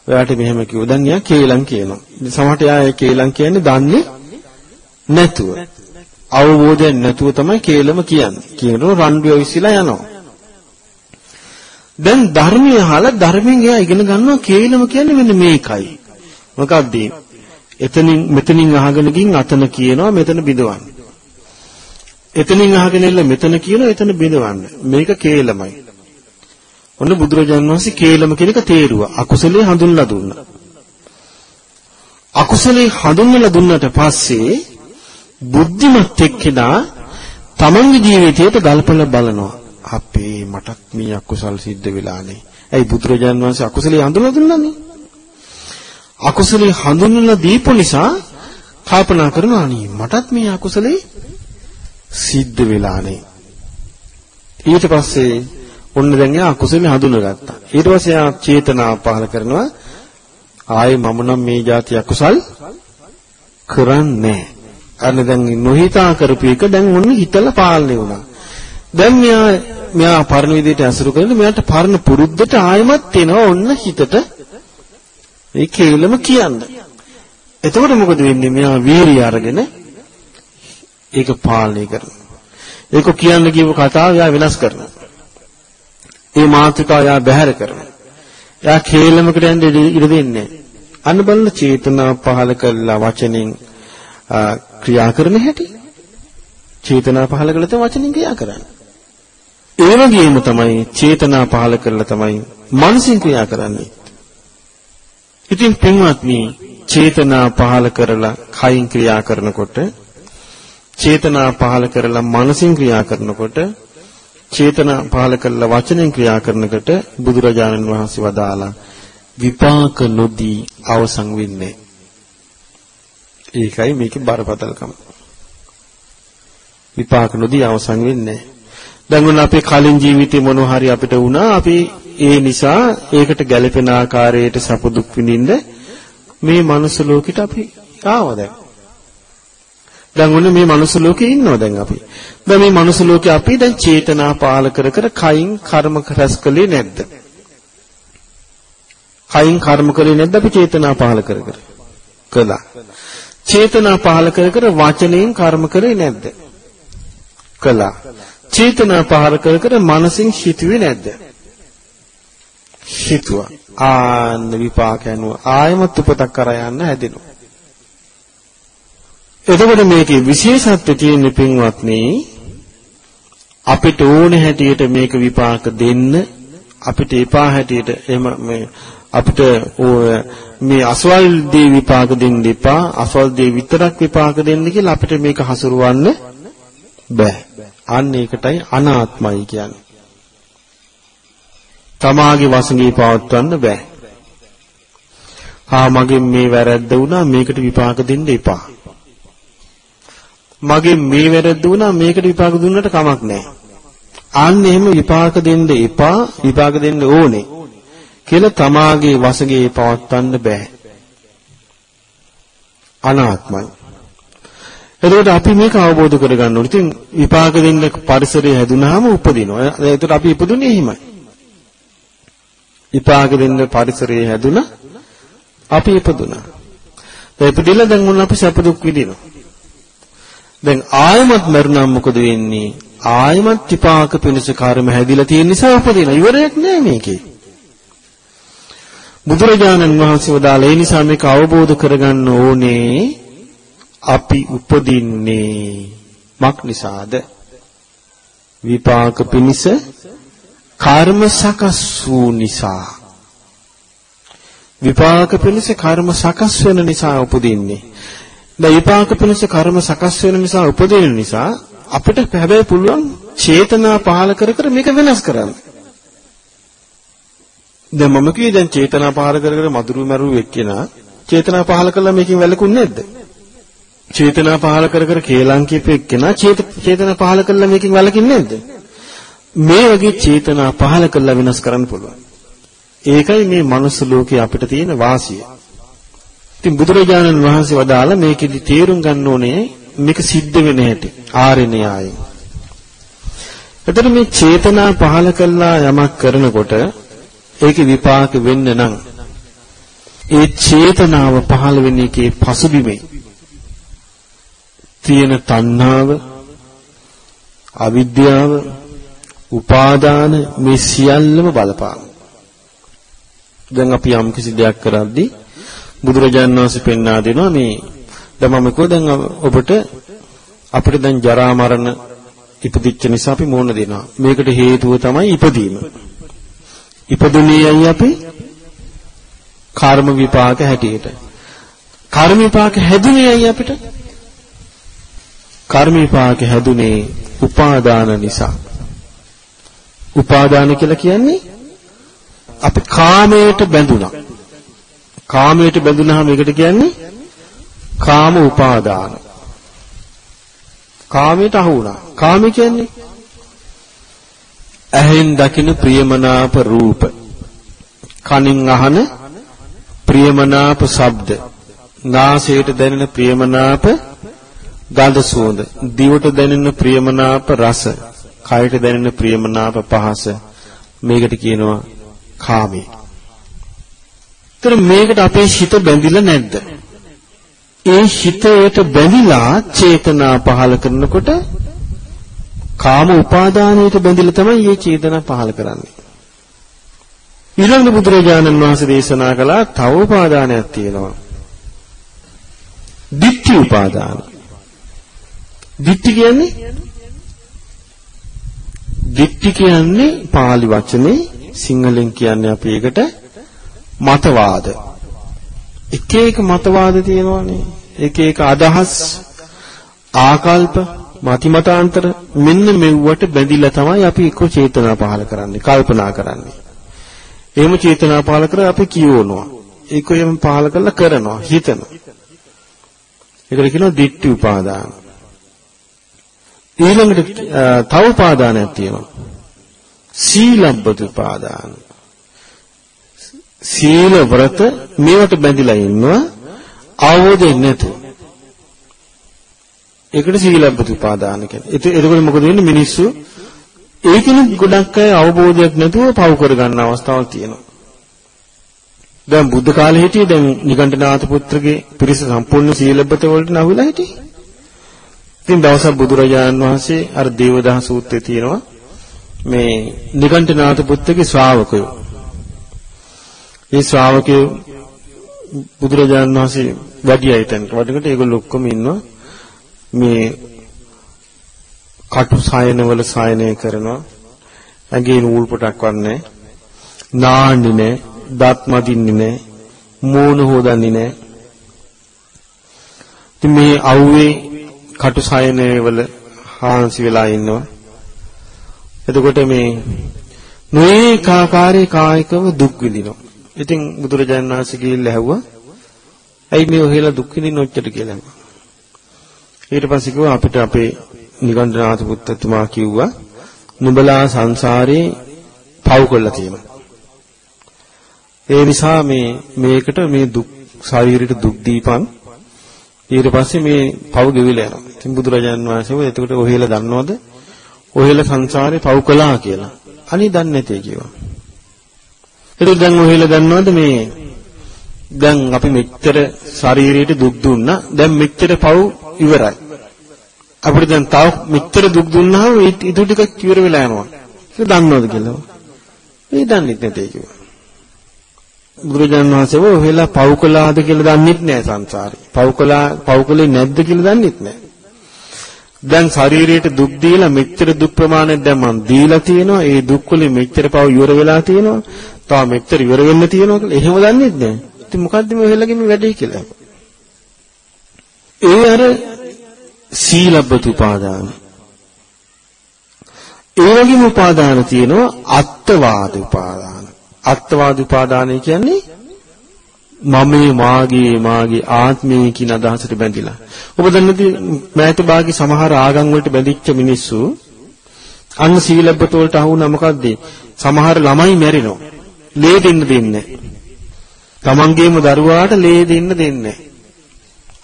ඔයාට මෙහෙම කිව්වා. දැන් එයා කේලම් කියනවා. ඉතින් සමහරට එයා ඒ කේලම් කියන්නේ දන්නේ නැතුව. අවබෝධයක් නැතුව තමයි කේලම කියන්නේ. කියනකොට රණ්ඩුව විශ්ලා යනවා. දැන් ධර්මය අහලා ධර්මයෙන් එයා ඉගෙන ගන්නවා කේලම කියන්නේ මෙන්න මේකයි. මොකක්ද එතනින් මෙතනින් අහගෙන ගින් අතන කියනවා මෙතන බිඳවන්න. එතනින් අහගෙන ඉල්ල මෙතන කියනවා එතන බිඳවන්න. මේක කේලමයි. ඔන්න බුදුරජාණන් වහන්සේ කේලම කියන එක තේරුවා. අකුසලයේ හඳුන්ලා දුන්නා. අකුසලයේ හඳුන්වලා දුන්නට පස්සේ බුද්ධිමත් එක්කෙනා තමන්ගේ ජීවිතයට ගල්පලා බලනවා. අපේ මටත් මේ අකුසල් සිද්ධ වෙලානේ. ඇයි බුදුරජාණන් වහන්සේ අකුසලයේ හඳුන්වලා දුන්නානේ? අකුසලයේ හඳුන්වලා දීපු නිසා කල්පනා කරනවා අනේ මටත් මේ අකුසලේ සිද්ධ වෙලානේ. ඊට පස්සේ ඔන්න දැන් එයා අකුසලේ හඳුනගත්තා. ඊට පස්සේ එයා චේතනාව පහල කරනවා ආයේ මම නම් මේ જાති අකුසල් කරන්නේ අන්න දැන් නොහිතා කරපු එක දැන් ඔන්න හිතලා පාලනය වුණා. දැන් මෙයා මෙයා පරණ විදිහට අසුරු කරගෙන මෙයාට පරණ පුරුද්දට ආයමත් එනවා ඔන්න හිතට ඒ කේලම කියන්න. එතකොට මොකද වෙන්නේ? මෙයා වීරිය අරගෙන ඒක පාලනය කරනවා. ඒක කියන්න කියපු කතාව එයා වෙනස් කරනවා. ඒ මාතෘකාව යා බැහැර කරනවා. යා කේලමකට යන්න ඉඩ දෙන්නේ අන්න බලන චේතනා පහල කළා වචනෙන් ක්‍රියා කරන හැටි. චේතනා පහල කළා තමයි වචනෙන් ක්‍රියා කරන්නේ. ඒ වගේම තමයි චේතනා පහල කළා තමයි මනසින් ක්‍රියා කරන්නේ. ඉතින් පින්වත්නි චේතනා පහල කරලා කයින් ක්‍රියා කරනකොට චේතනා පහල කරලා මනසින් ක්‍රියා කරනකොට චේතනා පහල කළ වචනෙන් ක්‍රියා කරනකොට බුදුරජාණන් වහන්සේ වදාලා විපාක නොදී අවසන් වෙන්නේ. ඒකයි මේකේ බරපතලකම. විපාක නොදී අවසන් වෙන්නේ. දැන් උන අපේ කලින් ජීවිතේ මොන හරි අපිට වුණා අපි ඒ නිසා ඒකට ගැළපෙන ආකාරයට සප දුක් විඳින්න මේ මනුස්ස ලෝකෙට අපි ආවා දැන්. දැන් ඔන්න මේ මනුස්ස ලෝකේ ඉන්නවා දැන් අපි. දැන් මේ මනුස්ස ලෝකේ අපි දැන් චේතනා පාල කර කර කයින් කර්ම රැස් කළේ නැද්ද? කයින් කර්ම කළේ නැද්ද අපි චේතනා පාල කර කර? කළා. චේතනා පාල කර කර වචනයෙන් කර්ම කරේ නැද්ද? කළා. චේතනා පාල කර කර මනසින් හිතුවේ නැද්ද? හිතුවා. ආන්න විපාක යනවා. ආයමත් උපතක් කරා යන්න හැදෙනවා. එතකොට මේකේ විශේෂත්වය තියෙන පින්වත්නි අපිට ඕන හැටියට මේක විපාක දෙන්න අපිට එපා හැටියට එහෙම මේ අපිට මේ අසවල් දේ විපාක දෙන්න එපා අසවල් දේ විතරක් විපාක දෙන්න කියලා අපිට මේක හසුරවන්න බෑ. අන්න ඒකටයි අනාත්මයි කියන්නේ. තමාගේ වසඟේ පවත්වන්න බෑ. හා මගෙන් මේ වැරද්ද වුණා මේකට විපාක දෙන්න එපා. මගේ මේ වැරද්ද වුණා මේකට විපාක දුන්නට කමක් නැහැ. අන්න එහෙම විපාක දෙන්න එපා විපාක දෙන්න ඕනේ. කියලා තමාගේ වසගේ පවත්වන්න බෑ. අනාත්මයි. එතකොට අපි මේක අවබෝධ කරගන්න ඕනේ. ඉතින් විපාක දෙන්න පරිසරය හැදුනහම උපදිනවා. එතකොට අපි ඉපදුනේ එහෙමයි. විපාක දෙන්න පරිසරය හැදුනා අපි ඉපදුනා. ඒ ඉපදිලා දැන් මොන අපි සැප දුක් විඳිනවා. දැන් ආයමත් මරුණාම මොකද වෙන්නේ? ආයමත් විපාක පිණිස කර්ම හැදිලා තියෙන නිසා උපදින. ඉවරයක් නෑ මේකේ. බුදුරජාණන් වහන්සේ වදාළ ඒ නිසා මේක අවබෝධ කරගන්න ඕනේ අපි උපදින්නේ මක් නිසාද? විපාක පිණිස කර්ම සකස් වූ නිසා. විපාක පිණිස කර්ම සකස් වෙන නිසා උපදින්නේ. දැන් විපාක පිණිස කර්ම සකස් වෙන නිසා උපදින නිසා අපිට හැබැයි පුළුවන් චේතනා පහල කර කර මේක වෙනස් කරන්න. දැන් මම කිව්වේ දැන් චේතනා පහල කර කර මధుරු මරු එක්කෙනා චේතනා පහල කළා මේකෙන් වැළකුන්නේ නැද්ද? චේතනා පහල කර කර කේලම් කියපු එක්කෙනා චේතනා පහල කළා මේකෙන් වැළකින්නේ නැද්ද? මේ වගේ චේතනා පහල කළා වෙනස් කරන්න පුළුවන්. ඒකයි මේ මනුස්ස ලෝකේ අපිට තියෙන වාසිය. ඉතින් බුදුරජාණන් වහන්සේ වදාළ මේකෙදි තේරුම් ගන්න ඕනේ මේක සිද්ධ වෙන හැටි ආර්ය න්‍යායයෙන්. එතකොට මේ චේතනා පහල කළා යමක් කරනකොට ඒකේ විපාක වෙන්න නම් ඒ චේතනාව පහළ වෙන එකේ පසුබිමේ තියෙන තණ්හාව අවිද්‍යාව උපාදාන මේ සියල්ලම බලපාන. දැන් අපි යම් කිසි දෙයක් කරද්දී බුදුරජාණන් වහන්සේ පෙන්වා දෙනවා මේ දැන් මම කිව්වා දැන් ඔබට අපිට දැන් ජරා මරණ ඉපදිච්ච නිසා අපි මෝන දෙනවා. මේකට හේතුව තමයි ඉපදීම. ඉපදුනේ අයි අපි කර්ම විපාක හැටියට. කර්ම විපාක හැදුනේ අයි අපිට? කර්ම විපාක හැදුනේ උපාදාන නිසා. උපාදාන කියලා කියන්නේ අපි කාමයට බැඳුණා. කාමයට බැඳුනහම ඒකට කියන්නේ කාම උපාදාන. කාමයට අහු වුණා. කාම කියන්නේ ඇහෙන් දකින ප්‍රියමනාප රූප. කනින් අහන ප්‍රියමනාප ශබ්ද. නාසයට දැනෙන ප්‍රියමනාප ගඳ සුවඳ. දිවට දැනෙන ප්‍රියමනාප රස. කයට දැනෙන ප්‍රියමනාප පහස. මේකට කියනවා කාමී. ඒතර මේකට අපේ හිත බැඳිලා නැද්ද? ඒ හිතේට බැඳිලා චේතනා පහල කරනකොට කාම උපාදානයට බැඳිලා තමයි මේ චේතනා පහල කරන්නේ. ඊළඟ බුදුරජාණන් වහන්සේ දේශනා කළා තව උපාදානයක් තියෙනවා. ditthi උපාදාන. ditthi කියන්නේ ditthi කියන්නේ pāli වචනේ සිංහලෙන් කියන්නේ අපි ඒකට මතවාද. එක එක මතවාද තියෙනවානේ. එක එක අදහස් ආකල්ප මතිමතාන්තර මෙන්න මෙව්වට බැඳිලා තමයි අපි එක්ක චේතනා පහල කරන්නේ කල්පනා කරන්නේ. එහෙම චේතනා පහල කර අපි කියවනවා. ඒක එහෙම පහල කරලා කරනවා හිතනවා. ඒකට කියනවා ditthi උපාදාන. ඊළඟට තව උපාදානයක් තියෙනවා. සීලබ්බත උපාදාන. සීල ව්‍රත මේවට බැඳිලා ඉන්නවා අවබෝධයෙන් නැතුව. ඒකට සීලබ්බත උපාදාන කියන්නේ. එතකොට මොකද වෙන්නේ මිනිස්සු ඒකිනු ගොඩක් අය අවබෝධයක් නැතුව පව් කරගන්න අවස්ථාවක් තියෙනවා. දැන් බුද්ධ කාලේ හිටියේ දැන් නිකණ්ඨනාත පුත්‍රගේ පිරිස සම්පූර්ණ සීලබ්බත වලට නහුලා හිටියේ. ඉතින් දවසක් බුදුරජාණන් වහන්සේ අර දේවදහ සූත්‍රයේ තියෙනවා මේ නිකණ්ඨනාත පුත්‍රගේ ශ්‍රාවකයෝ. ඒ ශ්‍රාවකයෝ බුදුරජාණන් වහන්සේ වැඩි අය තැනක වඩකට ඒගොල්ලෝ ඔක්කොම ඉන්නවා මේ කටු සායනවල සායනය කරනවා. ඇඟේ නූල් පොටක් වන්නේ නාන්නේ නැහැ දත් මදින්නේ නැහැ මූණ හොදන්නේ නැහැ ඉතින් මේ අවුවේ කටු සායනවල හාන්සි වෙලා ඉන්නවා. එතකොට මේ නොඒකාකාරී කායිකව දුක් විඳිනවා. ඉතින් බුදුරජාණන් වහන්සේ ගිහිල්ලා ඇහුවා ඇයි මේ ඔහෙලා දුක් විඳින්න ඔච්චර කියලා. ඊට පස්සේ කිව්වා අපිට අපේ නිගණ්ඨනාථ පුත්තතුමා කිව්වා නුඹලා සංසාරේ පව් කරලා තියෙනවා. ඒ නිසා මේ මේකට මේ දුක් ශරීරයට දුක් දීපන් ඊට පස්සේ මේ පව් ගෙවිලා යනවා. ඉතින් බුදුරජාන් වහන්සේ ඔය එතකොට ඔහෙලා දන්නවද? ඔහෙලා සංසාරේ පව් කළා කියලා. අනේ දන්නේ නැtei කිව්වා. ඒක දැන් ඔහෙලා දන්නවද මේ දැන් අපි මෙච්චර ශරීරයට දුක් දුන්නා. දැන් මෙච්චර පව් ඉවරයි. අපිට දැන් තව මෙච්චර දුක් දුන්නාම ඊට ටිකක් ඉවර වෙලා යනවා. ඒක දන්නවද කියලා? මේ දන්නේ නැtei කිව්වා. බුදුරජාණන් වහන්සේ ඔහෙලා පව් කළාද කියලා දන්නෙත් නෑ සංසාරේ. පව් කළා පව් කළේ නැද්ද කියලා දන්නෙත් නෑ. දැන් ශරීරයට දුක් දීලා මෙච්චර දුක් ප්‍රමාණයක් දැන් මම දීලා තියෙනවා. ඒ දුක් වලින් මෙච්චර පව් ඉවර වෙලා තියෙනවා. තව මෙච්චර ඉවර වෙන්න තියෙනවා කියලා එහෙම දන්නෙත් නෑ. ඉතින් මොකද්ද මේ ඔහෙලගේ මේ වැඩේ කියලා. ඒ අර සීලබ්බත උපාදාන. ඒ වගේම උපාදාන තියෙනවා අත්වාද උපාදාන. අත්වාද උපාදානය කියන්නේ මමේ මාගේ මාගේ ආත්මය කියන අදහසට බැඳිලා. ඔබ දන්නද මෑත භාගී සමහර ආගම් වලට බැඳිච්ච මිනිස්සු අන්න සීලබ්බත වලට අහු වුණා මොකද්ද? සමහර ළමයි මැරෙනවා. ලේ දෙන්න දෙන්නේ තමන්ගේම දරුවාට ලේ දෙන්න දෙන්නේ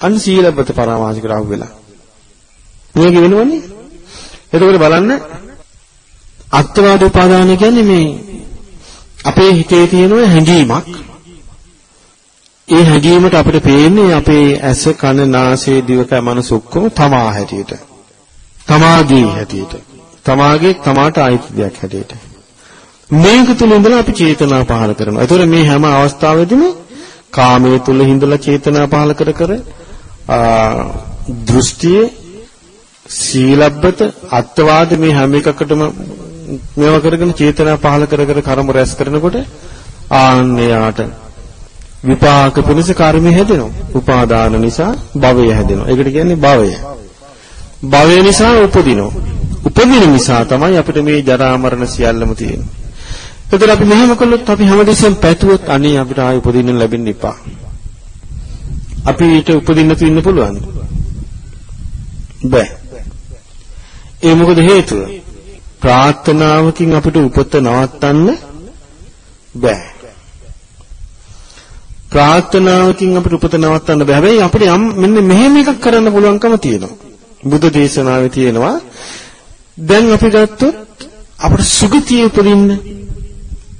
අන්න සීලබ්බත පරාමාසික රාහු වෙලා. මේක වෙනවනේ. එතකොට බලන්න අත්වාද උපාදානය කියන්නේ මේ අපේ හිතේ තියෙන හැඟීමක්. ඒ හැඟීමට අපිට පේන්නේ අපේ ඇස කන නාසය දිවකය මනස ඔක්කොම තමා හැටියට. තමාගේ හැටියට. තමාගේ තමාට අයිති දෙයක් හැටියට. මේක තුල ඉඳලා අපි චේතනා පහල කරනවා. ඒතකොට මේ හැම අවස්ථාවෙදිම කාමයේ තුල හිඳලා චේතනා පහල කර කර දෘෂ්ටියේ සීලබ්බත අත්වාද මේ හැම එකකටම මේවා කරගෙන චේතනා පහල කර කර කර්ම රැස් කරනකොට ආන්නයාට විපාක පිණිස කර්මය හැදෙනවා. උපාදාන නිසා භවය හැදෙනවා. ඒකට කියන්නේ භවය. භවය නිසා උපදිනවා. උපදින නිසා තමයි අපිට මේ ජරා මරණ සියල්ලම තියෙන්නේ. එතකොට අපි මෙහෙම කළොත් අපි හැමදෙස්සෙන් පැතුවොත් අනේ අපිට ආයෙ උපදින්න ලැබෙන්න එපා. අපි ඊට උපදින්න තියෙන්න පුළුවන්. බෑ. ඒ මොකද හේතුව? ප්‍රාර්ථනාවකින් අපිට උපත නවත්තන්න බෑ. ප්‍රාර්ථනාවකින් අපිට උපත නවත්තන්න බෑ. හැබැයි අපිට යම් මෙන්න මෙහෙම එකක් කරන්න පුළුවන්කම තියෙනවා. බුදු දේශනාවේ තියෙනවා. දැන් අපි ගත්තොත් අපිට සුගතිය උපදින්න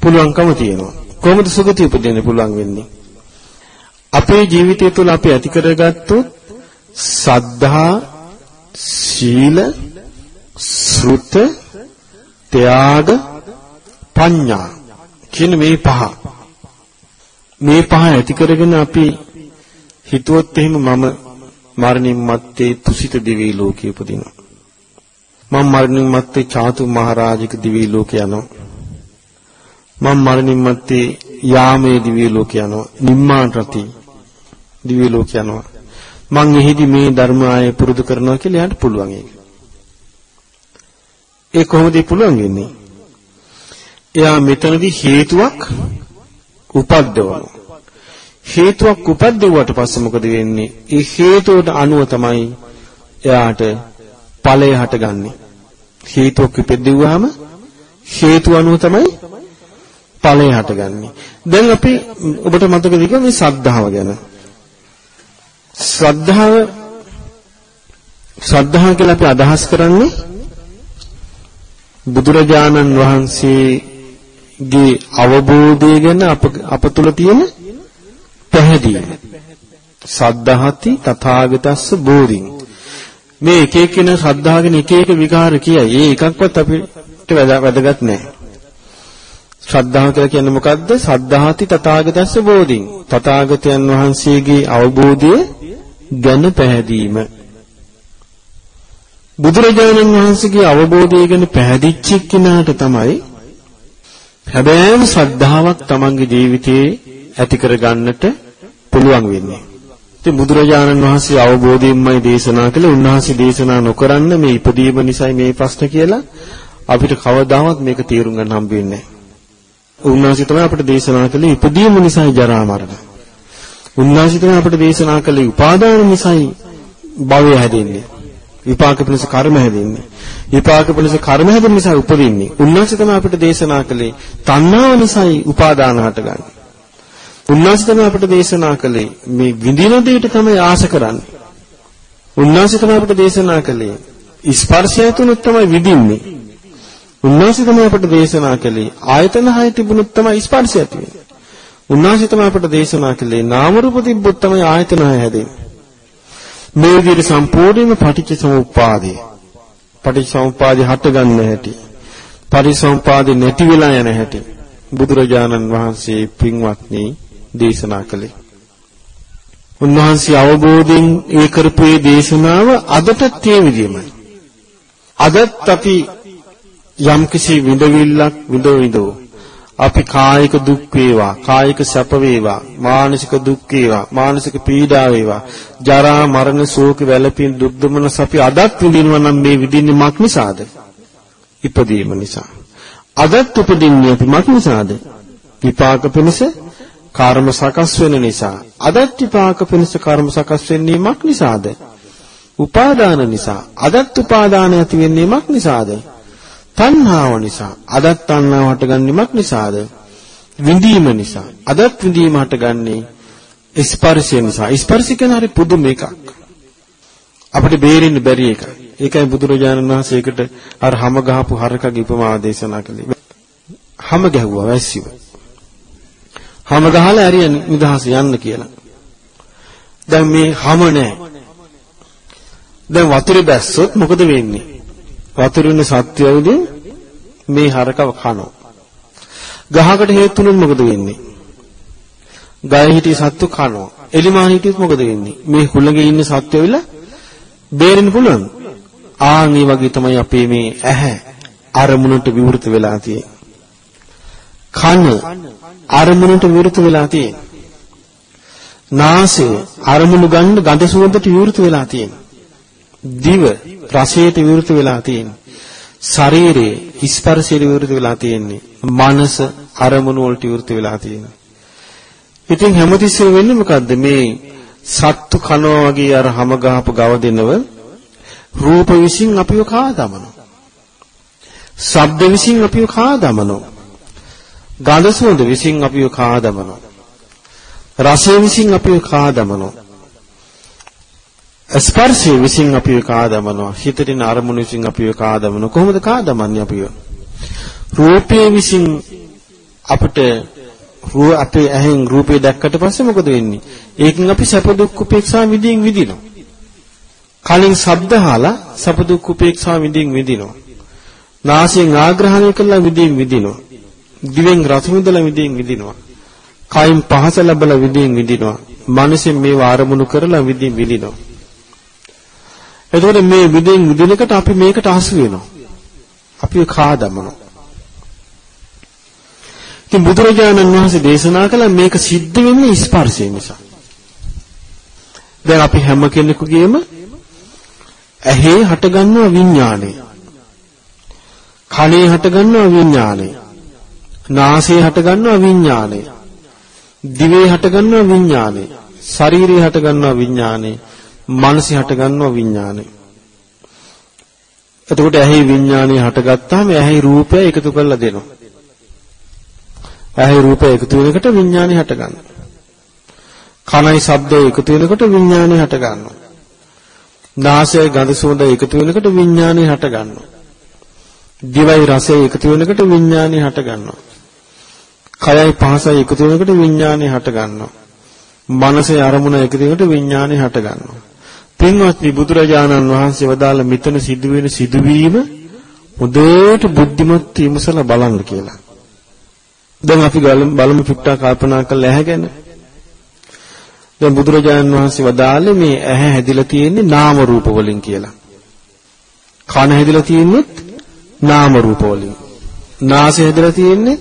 පුළුවන්කම තියෙනවා. කොහොමද සුගතිය උපදින්න පුළුවන් වෙන්නේ? අපේ ජීවිතය තුළ අපි ඇති කරගත්තොත් සද්ධා සීල සෘත ත්‍යාග පඤ්ඤා කියන මේ පහ. මේ පහ ඇති කරගෙන අපි හිතුවොත් එහෙම මම මරණින් මත්තේ තුසිත දිවි ලෝකේ උපදිනවා. මම මරණින් මත්තේ චාතු මහරජික දිවි ලෝකේ යනවා. මම මරණින් මත්තේ යාමේ දිවි ලෝකේ යනවා. නිම්මාන රති දිවි ලෝකේ යනවා මං එහිදි මේ ධර්ම ආය පුරුදු කරනවා කියලා එයාට පුළුවන් ඒක ඒ කොහොමද පුළුවන් වෙන්නේ? එයා මෙතනදී හේතුවක් උපද්දවනවා. හේතුවක් උපද්දවුවට පස්සේ මොකද වෙන්නේ? ඒ හේතුවට අනුව තමයි එයාට ඵලය හටගන්නේ. හේතුවක් ඉපදෙව්වහම හේතු අනුව තමයි ඵලය හටගන්නේ. දැන් අපි ඔබට මතකද මේ ශ්‍රද්ධාව ගැන? ශ්‍රද්ධාව ශ්‍රද්ධාව කියලා අපි අදහස් කරන්නේ බුදුරජාණන් වහන්සේගේ අවබෝධය ගැන අප අප තුල තියෙන පැහැදීම. සද්ධාහති තථාගතස්ස බෝධින්. මේ එක එක්කෙන ශ්‍රද්ධාගෙන එක එක විකාර කියයි. ඒ එකක්වත් අපිට වැදගත් නැහැ. ශ්‍රද්ධාව කියලා කියන්නේ මොකද්ද? සද්ධාහති තථාගතස්ස බෝධින්. තථාගතයන් වහන්සේගේ අවබෝධය ගැන පැහැදීම. බුදුරජාණන් වහන්සේගේ අවබෝධය ගැන පැහැදිච්ච කෙනාට තමයි හැබෑම ශ්‍රද්ධාවක් තමන්ගේ ජීවිතයේ ඇති කරගන්නට පුළුවන් වෙන්නේ. ඉතින් බුදුරජාණන් වහන්සේ අවබෝධයෙන්මයි දේශනා කළේ උන්වහන්සේ දේශනා නොකරන්න මේ ඉපදීම නිසායි මේ ප්‍රශ්න කියලා අපිට කවදාවත් මේක තේරුම් ගන්න හම්බ වෙන්නේ නැහැ. උන්වහන්සේ තමයි අපිට දේශනා කළේ ඉපදීම නිසායි ජරා මරණ. උන්වහන්සේ තමයි අපිට දේශනා කළේ උපාදාන නිසායි භවය හැදෙන්නේ. විපාක පිණිස කර්ම හැදෙන්නේ. විපාක පිණිස කර්ම හැදෙන නිසා උපදින්නේ. උන්වහන්සේ තමයි අපිට දේශනා කළේ තණ්හාව නිසායි උපාදාන හටගන්නේ. උන්වහන්සේ තමයි අපිට දේශනා කළේ මේ විඳින දෙයට තමයි ආස කරන්නේ. උන්වහන්සේ තමයි අපිට දේශනා කළේ ස්පර්ශය තුනක් තමයි විඳින්නේ. උන්වහන්සේ තමයි අපට දේශනා කළේ ආයතන හය තිබුණොත් තමයි ස්පර්ශය ඇති වෙන්නේ. උන්වහන්සේ තමයි අපට දේශනා කළේ නාම රූප තිබ්බොත් තමයි ආයතන හය හැදෙන්නේ. මේ විදිහට සම්පූර්ණයෙන්ම පටිච්ච සමුප්පාදේ පටිච්ච සමුප්පාදේ හට ගන්න හැටි පරිසම්පාදේ නැති වෙලා යන හැටි බුදුරජාණන් වහන්සේ පින්වත්නි දේශනා කළේ. උන්වහන්සේ අවබෝධයෙන් ඒ කරපු ඒ දේශනාව අදටත් ඒ විදිහමයි. අදත් අපි යම්කිසි විඳවිල්ලක් විඳ විඳෝ අපි කායික දුක් වේවා කායික සැප වේවා මානසික දුක් වේවා මානසික පීඩා වේවා. ජරා මරණ ශෝක වැළපීම් දුක් දුමනස අපි අදත් විඳිනවා නම් මේ විඳින්නේ මක් නිසාද? ඉපදීම නිසා. අදත් උපදින්නේ අපි මක් නිසාද? විපාක පිණිස කර්ම සකස් වෙන නිසා. අදත් විපාක පිණිස කර්ම සකස් වෙන්නේ මක් නිසාද? උපාදාන නිසා. අදත් උපාදාන ඇති වෙන්නේ මක් නිසාද? තණ්හාව නිසා අදත් තණ්හාව හටගන්නේමක් නිසාද? විඳීම නිසා. අදත් විඳීම හටගන්නේ ස්පර්ශය නිසා. ස්පර්ශ කියන්නේ හරි පුදුම එකක්. අපිට බේරෙන්න බැරි එකක්. ඒකයි බුදුරජාණන් වහන්සේකට අර හැම ගහපු හරකගේ උපමාව දේශනා කළේ. හැම ගැහුවා වැස්සිව. හැම ගහලා හරිය නිදහස යන්න කියලා. දැන් මේ හැම නැහැ. දැන් වතුරේ බැස්සොත් මොකද වෙන්නේ? වතුරින් සත්‍යයයිදී මේ හරකව කනවා. ගහකට හේතු වුණොත් මොකද වෙන්නේ? ගය හිටිය සත්තු කනවා. එලිමා හිටියොත් මොකද වෙන්නේ? මේ හුළඟේ ඉන්න සත්වය විල බේරෙන්න පුළුවන්. ආන් මේ වගේ තමයි අපේ මේ ඇහැ අරමුණට විවෘත වෙලා තියෙන්නේ. කන අරමුණට විවෘත වෙලා තියෙන්නේ. නාසය අරමුණු ගන්න ගඳ සුවඳට විවෘත වෙලා තියෙන්නේ. දිව රසයට විවෘත වෙලා තියෙන්නේ. ශරීරයේ ස්පර්ශයට විවෘත වෙලා තියෙන්නේ. මනස අරමුණු වලට විවෘත වෙලා තියෙන්නේ. ඉතින් හැමතිස්සෙම වෙන්නේ මොකද්ද මේ සත්තු කනවා වගේ අර හැම ගහපු ගව දෙනව රූප විසින් අපිව කා දමනවා. ශබ්ද විසින් අපිව කා දමනවා. ගඳ සුවඳ විසින් අපිව කා දමනවා. රසය විසින් අපිව කා දමනවා. ස්පර්ශය විසින් අපිව කාදමනවා. හිතටින් අරමුණු විසින් අපිව කාදමනවා. කොහොමද කාදමන්නේ අපිව රූපයේ විසින් අපිට අපේ ඇහෙන් රූපේ දැක්කට පස්සේ මොකද වෙන්නේ? ඒකෙන් අපි සැප දුක් උපේක්ෂා විඳින් විඳිනවා. කලින් ශබ්ද අහලා සැප දුක් උපේක්ෂා විඳින් විඳිනවා. නාසයෙන් ආග්‍රහණය කළා විඳින් විඳිනවා. දිවෙන් රස විඳලා විඳින් විඳිනවා. කයින් පහස ලැබලා විඳින් විඳිනවා. මනසෙන් මේව ආරමුණු කරලා විඳින් විඳිනවා. එතකොට මේ විදින් විදිනකට අපි මේකට හසු වෙනවා. අපි කා දමනවා. ඉතින් බුදුරජාණන් වහන්සේ දේශනා කළා මේක සිද්ධ වෙන්නේ ස්පර්ශය නිසා. දැන් අපි හැම කෙනෙකුගේම ඇහි හටගන්නවා විඥානය. කනේ හටගන්නවා විඥානය. නාසයේ හටගන්නවා විඥානය. දිවේ හටගන්නවා විඥානය. ශරීරයේ හටගන්නවා විඥානය. මනසේ හටගන්නවා විඥානය. එතකොට ඇහි විඥානය හටගත්තාම ඇහි රූපය එකතු කරලා දෙනවා. ඇහි රූපය එකතු වෙනකොට විඥානය හටගන්නවා. කනයි ශබ්දය එකතු වෙනකොට විඥානය හටගන්නවා. නාසයයි ගඳ සුවඳ එකතු වෙනකොට විඥානය හටගන්නවා. දිවයි රසය එකතු වෙනකොට විඥානය හටගන්නවා. කයයි පහසයි එකතු වෙනකොට විඥානය හටගන්නවා. මනසේ අරමුණ එකතු වෙනකොට විඥානය හටගන්නවා. පින්වත්නි බුදුරජාණන් වහන්සේ වදාළ මෙතන සිදුවෙන සිදුවීම හොඳට බුද්ධිමත් විමසලා බලන්න කියලා. දැන් අපි බලමු පිටා කල්පනා කරලා ඇහැගෙන. දැන් බුදුරජාණන් වහන්සේ වදාළේ මේ ඇහැ හැදිලා තියෙන්නේ නාම රූප වලින් කියලා. කන හැදිලා තියෙන්නේ නාම රූප වලින්. නාසය හැදිලා තියෙන්නේ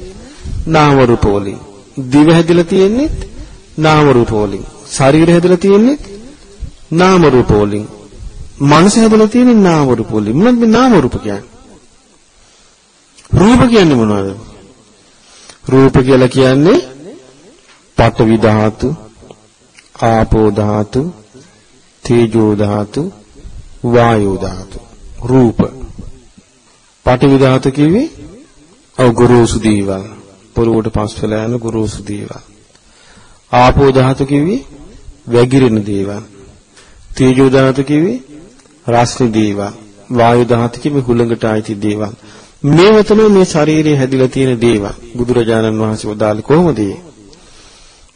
නාම රූප වලින්. දිව හැදිලා තියෙන්නේ නාම රූප වලින්. ශරීරය හැදිලා තියෙන්නේ නාම රූප වලින් මනස හැදලා තියෙන නාම රූප වලින් මොනවද මේ නාම රූප කියන්නේ රූප කියන්නේ මොනවද රූප කියලා කියන්නේ පඨවි ධාතු ආපෝ ධාතු තේජෝ ධාතු වායෝ ධාතු. රූප. පඨවි ධාතු කිව්වේ ඔව් ගුරුසු දේවල්. පොළොවට පස් වෙලා යන ගුරුසු දේවල්. ආපෝ ධාතු කිව්වේ වැగిරෙන දේවල්. තේජෝ ධාතු කිව්වේ රස්නි දේවා. වායු ධාතු කිව්වේ හුළඟට ආйти දේවල්. මේව තමයි මේ ශරීරයේ හැදිලා තියෙන දේවල්. බුදුරජාණන් වහන්සේ වදාළේ කොහොමද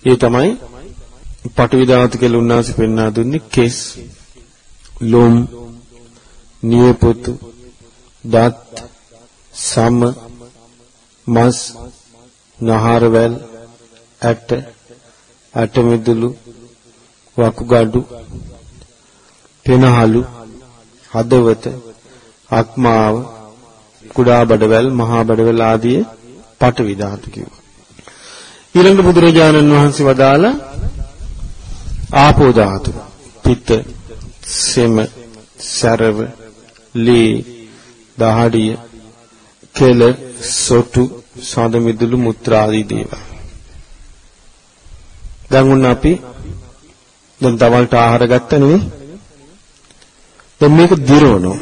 ඒ තමයි පටවි ධාතු කියලා උන්වහන්සේ පෙන්වා දුන්නේ කෙස්, ලොම්, නියපොතු, දත්, සම, මස්, නහරවැල්, ඇට, ඇටමිදුළු, වකුගඩු පෙනහලු, හදවත, අක්මාව, කුඩා බඩවැල්, මහා බඩවැල් ආදී පටවි ධාතු කිව්වා. ඊළඟ බුදුරජාණන් වහන්සේ වදාලා ආපෝ ධාතු, පිත්ත, සෙම, සරව, ලී, දහඩිය, කෙල, සොටු, සඳ මිදුළු, මුත්‍රා ආදී දේවල්. දැන් උන්න අපි දැන් දවල්ට ආහාර ගත්ත නෙවෙයි. දැන් මේක දිරවනවා.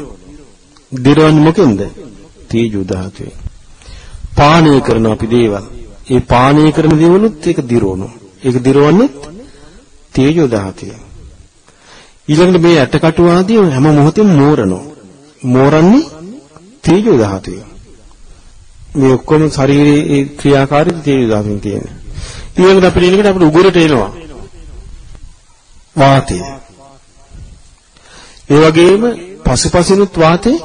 දිරවන්නේ මොකෙන්ද? තීජු ධාතුවේ. පානය කරන අපි දේවල්. ඒ පානය කරන දේවලුත් ඒක දිරවනවා. ඒක දිරවන්නේ තීජු ධාතුවේ. ඊළඟට මේ ඇටකටු ආදී හැම මොහොතෙම මෝරනවා. මෝරන්නේ තීජු ධාතුවේ. මේ ඔක්කොම ශරීරයේ ක්‍රියාකාරීත්වය තීජු ධාතුවෙන් තියෙනවා. ඊළඟට අපිට එනකොට අපිට උගුරට එනවා. වාතය. ඒ වගේම පසුපසිනුත් වාතේ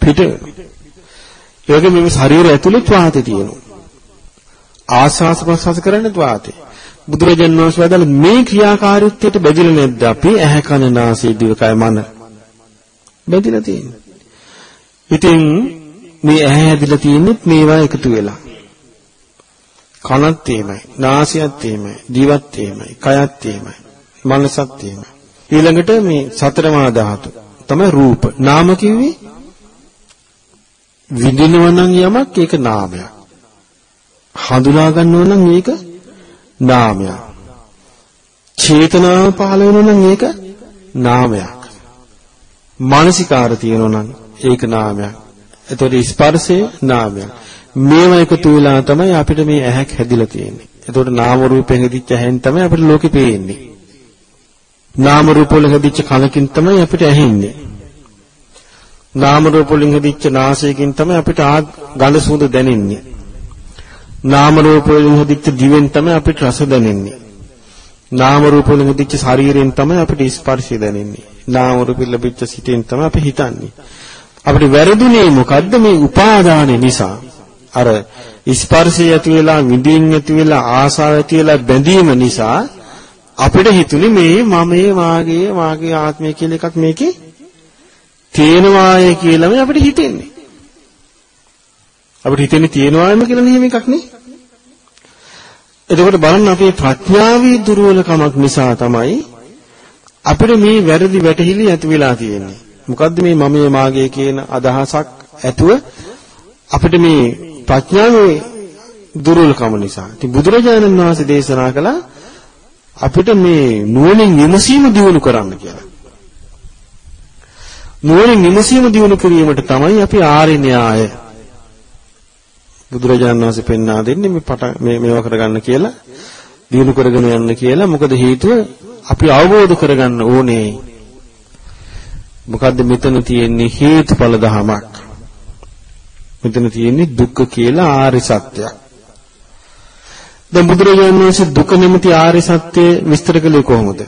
පිට ඒ වගේම මේ ශරීරය ඇතුළෙත් වාතය තියෙනවා. ආස්වාස ප්‍රසවාස කරන්නේ වාතය. බුදුරජාණන් වහන්සේ වදාළ මේ ක්‍රියාකාරීත්වයට බැඳිලා නැද්ද අපි ඇහැ කන නාසය දිවකය මන බැඳිලා තියෙන්නේ. ඉතින් මේ ඇහැ හැදිලා තියෙන්නේ මේවා එකතු වෙලා. කනත් එහෙමයි, නාසයත් එහෙමයි, දිවත් එහෙමයි, කයත් එහෙමයි, මනසත් එහෙමයි. ඊළඟට මේ සතර මහා ධාතු තමයි රූප. නාම කිව්වේ විඳිනව නම් යමක් ඒක නාමයක්. හඳුනා ගන්නව නම් ඒක නාමයක්. චේතනාව පහළ වෙනවා නම් ඒක නාමයක්. මානසිකාර තියෙනවා නම් ඒක නාමයක්. එතකොට ස්පර්ශය නාමයක්. මේවා එකතු වෙලා තමයි අපිට මේ ඇහැක් හැදිලා තියෙන්නේ. එතකොට නාම රූපෙන් හැදිච්ච ඇහෙන් තමයි අපිට ලෝකෙ පේන්නේ. නාම රූප වලින් හැදිච්ච කනකින් තමයි අපිට ඇහෙන්නේ. නාම රූප වලින් හැදිච්ච නාසයකින් තමයි අපිට ගඳ සුවඳ දැනෙන්නේ. නාම රූප වලින් හැදිච්ච දිවෙන් තමයි අපිට රස දැනෙන්නේ. නාම රූප වලින් හැදිච්ච ශරීරයෙන් තමයි අපිට ස්පර්ශය දැනෙන්නේ. නාම රූප ලැබිච්ච සිතෙන් තමයි අපි හිතන්නේ. අපිට වැරදුනේ මොකද්ද මේ උපාදානය නිසා අර ස්පර්ශය ඇති වෙලා විඳින් ඇති වෙලා ආසාව ඇති වෙලා බැඳීම නිසා අපිට හිතුනේ මේ මමේ වාගේ වාගේ ආත්මය කියලා එකක් මේකේ තියෙනවාය කියලාම අපිට හිතෙන්නේ. අපිට හිතෙන්නේ තියෙනවායම කියලා නියම එකක් නේ. එතකොට බලන්න අපේ ප්‍රඥාවේ දුර්වලකමක් නිසා තමයි අපිට මේ වැරදි වැටහිලි ඇති වෙලා තියෙන්නේ. මොකද්ද මේ මමයේ මාගේ කියන අදහසක් ඇතුව අපිට මේ ප්‍රඥාවේ දුර්වලකම නිසා. ඉතින් බුදුරජාණන් වහන්සේ දේශනා කළා අපිට මේ නුවණින් විමසීම දියුණු කරන්න කියලා. නුවණින් විමසීම දියුණු කිරීමට තමයි අපි ආර්ය න්‍යාය බුදුරජාණන් වහන්සේ පෙන්වා දෙන්නේ මේ පට මේ මේවා කරගන්න කියලා දියුණු කරගෙන යන්න කියලා. මොකද හේතුව අපි අවබෝධ කරගන්න ඕනේ මොකද්ද මෙතන තියෙන්නේ හේතුඵල ධමයක්. මෙතන තියෙන්නේ දුක්ඛ කියලා ආර්ය සත්‍යයක්. දැන් බුදුරජාණන් වහන්සේ දුක නැමැති ආර්ය සත්‍ය විස්තර කළේ කොහොමද?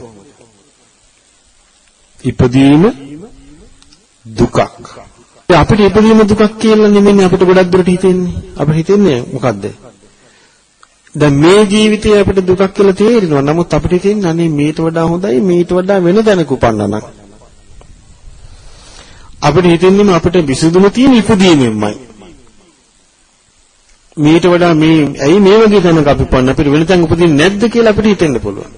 ඉපදීම දුකක්. අපිට ඉපදීම දුකක් කියලා නෙමෙයි අපිට ගොඩක් දුරට හිතෙන්නේ. අපිට හිතෙන්නේ මොකද්ද? දැන් මේ ජීවිතේ අපිට දුකක් කියලා තේරෙනවා. නමුත් අපිට හිතෙන්නේ අනේ මේට වඩා හොඳයි මේට වඩා වෙන දැනක උපන්නා නම්. අපිට හිතෙන්නේම අපිට විසඳුම තියෙන ඉපදීමෙන්මයි. මීට වඩා මේ ඇයි මේ වගේ තැනක අපි පන්න අපිට වෙන තැනක උපදින්නේ නැද්ද කියලා අපිට හිතෙන්න පුළුවන්.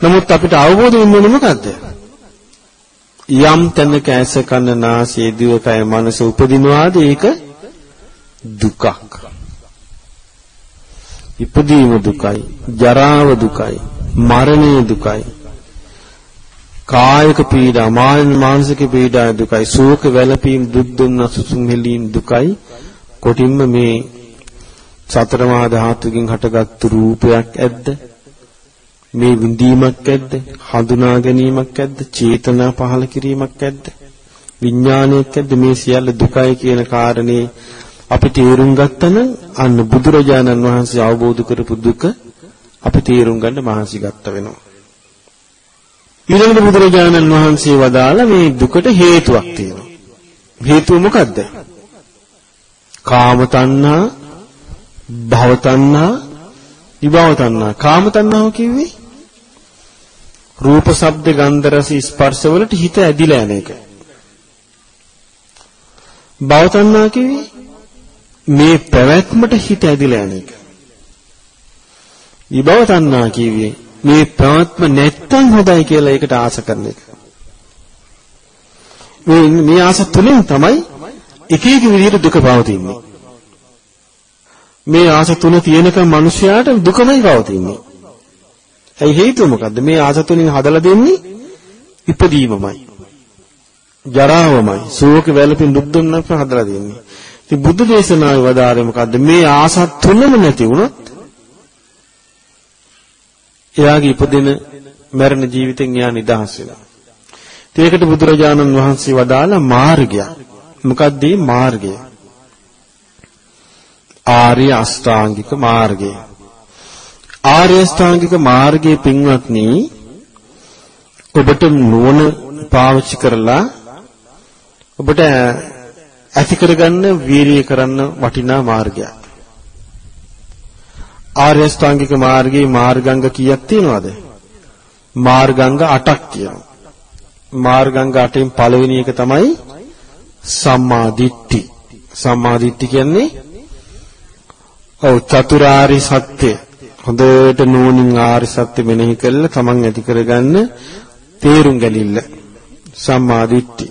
නමුත් අපිට අවබෝධ වෙන්නේ මොකද්ද? යම් තැනක ඇස කන නාසය දිවකය මනස උපදිනවාද ඒක දුකක්. ඉපදීම දුකයි, ජරාව දුකයි, මරණය දුකයි. කායික පීඩා, මානසික පීඩා දුකයි, ශෝක වැළපීම්, දුක් දුන්න සුසුම් හෙලීම් දුකයි. කොටින්ම මේ සතර මහා ධාතුකින් හටගත්තු රූපයක් ඇද්ද? මේ විඳීමක් ඇද්ද? හඳුනා ගැනීමක් ඇද්ද? චේතනා පහළ කිරීමක් ඇද්ද? විඥානයක් ඇද්ද? මේ සියල්ල දුකයි කියන කාරණේ අපි තේරුම් ගත්තම අන්න බුදුරජාණන් වහන්සේ අවබෝධ කරපු දුක අපි තේරුම් ගන්න මහන්සි ගත්ත වෙනවා. ඊළඟට බුදුරජාණන් වහන්සේ වදාළ මේ දුකට හේතුවක් තියෙනවා. හේතුව මොකද්ද? කාම තණ්හා, භව තණ්හා, විභව තණ්හා. කාම තණ්හාව කිව්වේ රූප, ශබ්ද, ගන්ධ, රස, ස්පර්ශ වලට හිත ඇදිලා යන එක. භව තණ්හා කිව්වේ මේ පැවැත්මට හිත ඇදිලා යන එක. විභව තණ්හා කිව්වේ මේ ප්‍රාත්ම නැත්තම් හොඳයි කියලා ඒකට ආස කරන එක. මේ මේ ආස තුලින් තමයි එක එක විදිහට දුක පවතින්නේ. මේ ආස තුන තියෙනකම් මිනිස්යාට දුකමයි පවතින්නේ. ඇයි හේතුව මොකද්ද? මේ ආස තුنين හදලා දෙන්නේ ඉපදීමමයි. ජරාවමයි. සෝක වැළපින් දුක් දුන්නක් හදලා දෙන්නේ. ඉතින් බුද්ධ දේශනාවේ වදාරේ මොකද්ද? මේ ආස තුනම නැති වුණොත් එයාගේ ඉපදෙන මරණ ජීවිතෙන් එයා නිදහස් වෙනවා. ඒකට බුදුරජාණන් වහන්සේ වදාලා මාර්ගයක්. මොකක්ද මේ මාර්ගය? ආර්ය අෂ්ටාංගික මාර්ගය. ආර්ය අෂ්ටාංගික මාර්ගයේ පින්වත්නි ඔබට නුවණ පාවිච්චි කරලා ඔබට ඇති කරගන්න වීරිය කරන්න වටිනා මාර්ගයක්. ආර්ය ශ්‍රාංගික මාර්ගයේ මාර්ගංග කීයක් තියෙනවද? මාර්ගංග 8ක් තියෙනවා. මාර්ගංග 8න් පළවෙනි එක තමයි සම්මා දිට්ඨි. සම්මා දිට්ඨි කියන්නේ ඔව් චතුරාරි සත්‍ය. හොඳට නෝනින් ආර්ය සත්‍ය මෙනෙහි කරලා තමන් ඇති කරගන්න තේරුම් ගැනීම. සම්මා දිට්ඨි.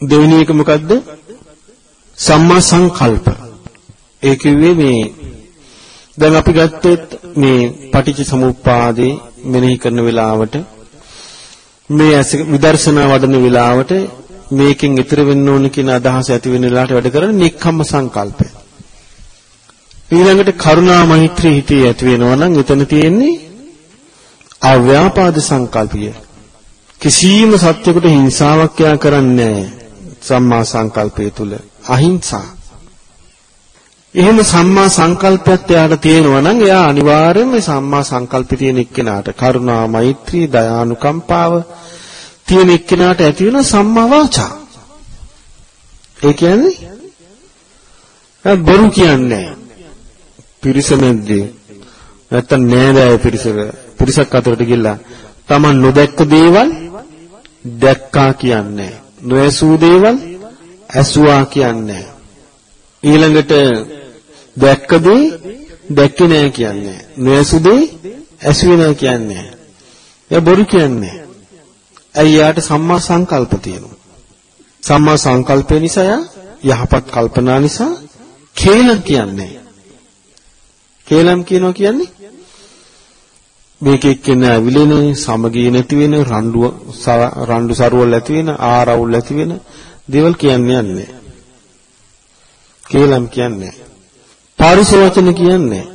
දෙවෙනි එක මොකද්ද? සම්මා සංකල්ප. ඒ කිව්වේ මේ දැන් අපි ගත්තොත් මේ පටිච්ච සමුප්පාදේ මෙනෙහි කරන වෙලාවට මේ ඇස විදර්ශනා වඩන වෙලාවට මේකෙන් ඈතර වෙන්න ඕන කියන අදහස ඇති වෙන වෙලාවට වැඩ කරන නික්කම්ම සංකල්පය. ඊළඟට කරුණා මෛත්‍රී හිතේ ඇති වෙනවා නම් එතන තියෙන්නේ අව්‍යාපාද සංකල්පය. කිසියම් සත්‍යයකට හිංසාවක් යා කරන්නේ සම්මා සංකල්පය තුල අහිංසා එහෙම සම්මා සංකල්පයක් එයාට තියෙනවා නම් එයා අනිවාර්යයෙන්ම සම්මා සංකල්ප තියෙන එක්කෙනාට කරුණා මෛත්‍රී දයානුකම්පාව තියෙන එක්කෙනාට ඇති වෙන සම්මා වාචා. ඒ කියන්නේ බොරු කියන්නේ පිරිස මැද්දේ නැත්තම් නෑදෑය පිරිසක පිරිසක් අතරට ගිහිල්ලා Taman නොදැක්ක දේවල් දැක්කා කියන්නේ නොඇසූ දේවල් ඇසුවා කියන්නේ ඊළඟට දැක්ක දේ දැක්කේ නෑ කියන්නේ. නොඇසු දේ ඇසුවේ නෑ කියන්නේ. එයා බොරු කියන්නේ. ඇයි යාට සම්මා සංකල්ප තියෙනවා. සම්මා සංකල්පය නිසා යහපත් කල්පනා නිසා කේලම් කියන්නේ. කේලම් කියනවා කියන්නේ මේක එක්කෙන ඇවිලෙන සමගිය නැති වෙන රණ්ඩු රණ්ඩු සරුවල් ඇති වෙන ආරවුල් ඇති වෙන දේවල් කියන්නේ නැහැ. කේලම් කියන්නේ පාරුස වචන කියන්නේ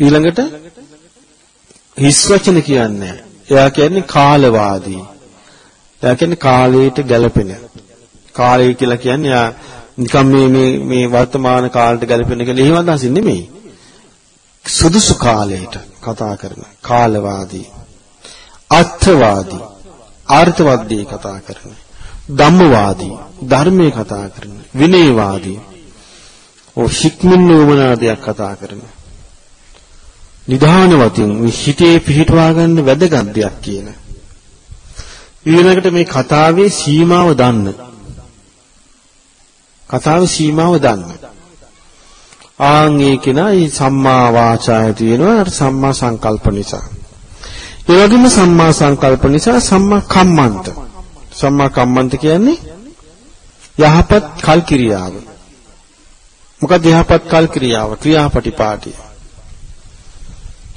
ඊළඟට හිස් වචන කියන්නේ එයා කියන්නේ කාලවාදී. එයා කියන්නේ කාලයට ගැළපෙන. කාලය කියලා කියන්නේ යා නිකම් මේ මේ මේ වර්තමාන කාලයට ගැළපෙන කියලා එහෙම අදහසින් නෙමෙයි. සුදුසු කාලයට කතා කරන කාලවාදී. අර්ථවාදී. ආර්ථවාදී කතා කරන. ධම්මවාදී. ධර්මයේ කතා කරන. විනයවාදී. ඔව් හික්මින් උමනා දෙයක් කතා කරන. නිධානවතින් මේ හිතේ පිහිටවා ගන්න වැදගත් දෙයක් කියන. ඊළඟට මේ කතාවේ සීමාව දන්න. කතාවේ සීමාව දන්න. ආන් ඒකේනා මේ සම්මා වාචාය තියෙනවා සම්මා සංකල්ප නිසා. ඒ වගේම සම්මා සංකල්ප නිසා සම්මා කම්මන්ත. සම්මා කම්මන්ත කියන්නේ යහපත් කල් කිරියාව. මොකක්ද යහපත් කල් ක්‍රියාව ක්‍රියාපටිපාටි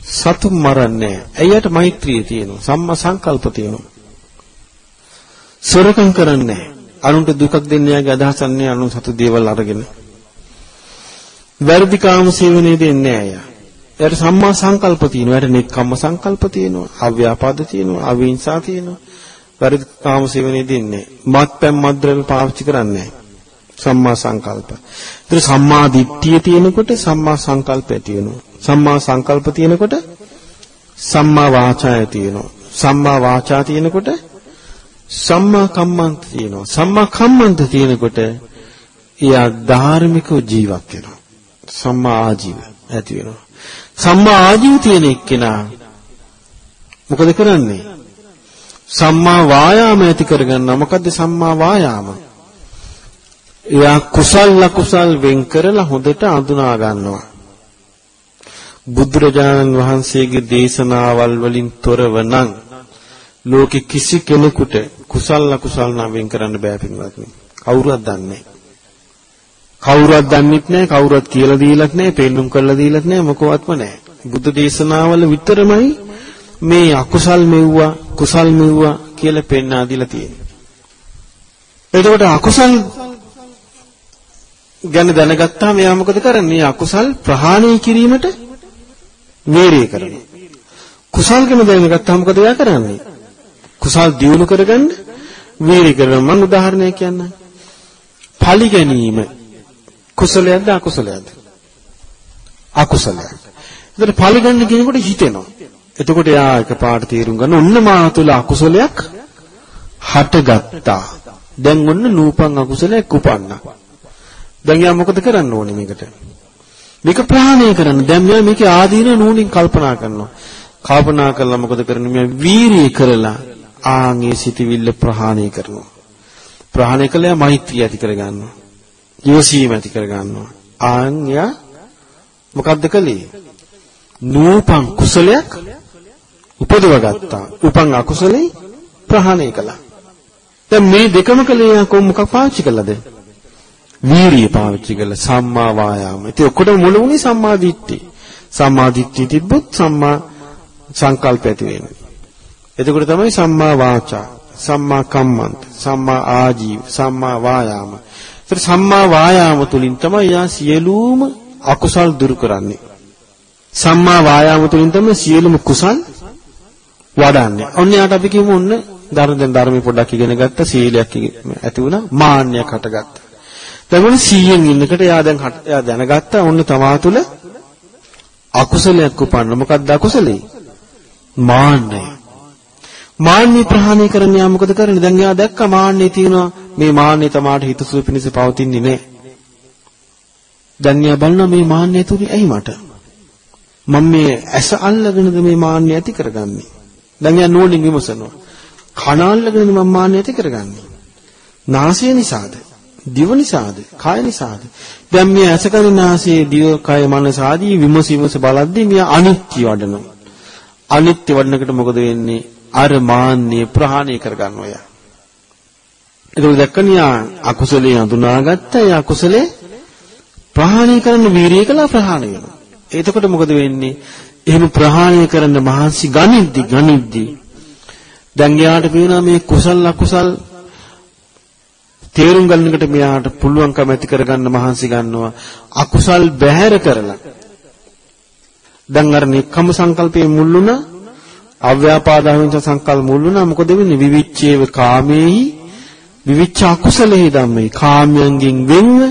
සතුන් මරන්නේ ඇයියට මෛත්‍රිය තියෙනවා. සම්මා සංකල්ප තියෙනවා. සොරකම් කරන්නේ අනුන්ට දුකක් දෙන්න යාගේ අදහසක් නෑ අනුන් සතු දේවල් අරගෙන. වැරදි කාම සේවනයේ දෙන්නේ නෑ යා. එයාට සම්මා සංකල්ප තියෙනවා. එයාට නෙක්ඛම්ම සංකල්ප තියෙනවා. අව්‍යාපාද තියෙනවා. අවිහිංසා තියෙනවා. වැරදි කාම සේවනයේ දෙන්නේ මත්පැන් මද්ද්‍රව්‍ය පාවිච්චි කරන්නේ සම්මා සංකල්ප. ඒතර සම්මා දිට්ඨිය තියෙනකොට සම්මා සංකල්පය තියෙනවා. සම්මා සංකල්ප තියෙනකොට සම්මා වාචාය තියෙනවා. සම්මා වාචා තියෙනකොට සම්මා කම්මන්ත තියෙනවා. සම්මා කම්මන්ත තියෙනකොට එයා ධාර්මිකව ජීවත් වෙනවා. සම්මා ආජීව ඇති වෙනවා. සම්මා ආජීව තියෙන එක්කෙනා මොකද කරන්නේ? සම්මා වායාම ඇති කරගන්නවා. මොකද්ද සම්මා වායාම? එයා කුසල් ලකුසල් වෙන් කරලා හොඳට අඳුනා ගන්නවා. බුදුරජාණන් වහන්සේගේ දේශනාවල් වලින් තොරව නම් ලෝකෙ කිසි කෙනෙකුට කුසල් ලකුසල් නම් වෙන් කරන්න බෑ පින්වත්නි. කවුරුවත් දන්නේ කවුරුවත් දන්නෙත් නෑ කවුරුවත් කියලා දීලත් නෑ පෙන්눔 කරලා දීලත් නෑ මොකවත්ම නෑ. බුදු දේශනාවල විතරමයි මේ අකුසල් මෙව්වා කුසල් මෙව්වා කියලා පෙන්වා දීලා තියෙන්නේ. එතකොට අකුසල් ගැන දැනගත්තාම එයා මොකද කරන්නේ? අකුසල් ප්‍රහාණය කිරීමට වීරිය කරනවා. කුසල් ගැන දැනගත්තාම මොකද එයා කරන්නේ? කුසල් දියුණු කරගන්න වීරිය කරනවා. මම උදාහරණයක් කියන්නම්. පලි ගැනීම කුසලයක්ද අකුසලයක්ද? අකුසලයක්. ඒතර පලි ගන්න කෙනෙකුට හිතෙනවා. එතකොට එයා එකපාරට තීරුම් ගන්න ඔන්න මා තුල අකුසලයක් හටගත්තා. දැන් ඔන්න නූපන් අකුසලයක් උපන්නා. දැන් යා මොකද කරන්න ඕනේ මේකට? මේක ප්‍රහාණය කරන්න. දැන් මෙයා මේකේ ආදීන නූණින් කල්පනා කරනවා. කල්පනා කළා මොකද කරන්නේ? මෙයා වීරිය කරලා ආන්ගේ සිටිවිල්ල ප්‍රහාණය කරනවා. ප්‍රහාණය කළා මෛත්‍රිය ඇති කරගන්නවා. යොසීම ඇති කරගන්නවා. ආන්යා මොකද්ද කළේ? නූපන් කුසලයක් උපදව ගත්තා. උපන් අකුසලේ ප්‍රහාණය කළා. දැන් මේ දෙකම කලේ කො මොකක් පාවිච්චි කළාද? වීරිය පාවිච්චි කළා සම්මා වායාම. ඉතින් ඔක්කොටම මුල උනේ සම්මා දිට්ඨිය. සම්මා දිට්ඨිය තිබ්බොත් සම්මා සංකල්ප ඇති වෙන්නේ. එතකොට තමයි සම්මා වාචා, සම්මා කම්මන්ත, සම්මා ආජීව, සම්මා වායාම. ඒතර සම්මා වායාම තුලින් තමයි යා සියලුම අකුසල් දුරු කරන්නේ. සම්මා වායාම තුලින් තමයි සියලුම කුසල් වඩන්නේ. ඔන්න යාට අපි කියමු ඔන්න ධර්ම දැන් ධර්මයේ පොඩ්ඩක් ඉගෙන ගත්ත සීලයක් ඇති වුණා මාන්නයක් හටගත්තා. දැන් ඔන්න 100න් ඉන්නකොට එයා දැන් එයා දැනගත්තා ඔන්න තමා තුළ අකුසලයක් උපන්න. මොකක්ද අකුසලේ? මාන්නය. මාන්නය ප්‍රහාණය කරන්න යා මොකද කරන්නේ? දැන් එයා දැක්ක මාන්නය තියෙනවා. මේ මාන්නය තමාට හිතසුව පිණිස පවතින්නේ නැහැ. දැන් එයා බලනවා මේ මාන්නය තුනේ ඇයි මට? මම මේ ඇස අල්ලගෙනද මේ මාන්නය ඇති කරගන්නේ? දැන් එයා නෝනින් විමසනවා. කන අල්ලගෙනද මම මාන්නය ඇති කරගන්නේ? නාසය නිසාද? දිව නිසාද? කාය නිසාද? දැන් මේ ඇස කන නාසය දිව කය මනස ආදී විමසීමස බලද්දී මිය අනිත්‍ය වඩනවා. අනිත්‍ය වඩනකට මොකද වෙන්නේ? අර මාන්නය ප්‍රහාණය කරගන්නවා යා. ඒක දැක්කනියා අකුසලේ හඳුනාගත්තා. ඒ අකුසලේ ප්‍රහාණය කරන්න වීරිය කළා ප්‍රහාණය වෙනවා. එතකොට මොකද වෙන්නේ? එහෙම ප්‍රහාණය කරන්න මහන්සි ගනිද්දි ගනිද්දි දැන් යාට පේනවා මේ කුසල් අකුසල් තේරුම් ගන්නකට මෙයාට පුළුවන්කම ඇති කරගන්න මහන්සි ගන්නවා. අකුසල් බැහැර කරලා. දැන් අර නික්කම සංකල්පයේ මුල් වුණා. අව්‍යාපාදාවින්ස සංකල්ප මුල් වුණා. මොකද වෙන්නේ? විවිච්ඡේව කාමේහි විවිච්ඡ අකුසලෙහි ධම්මේ. කාමයන්ගෙන් වෙන්ව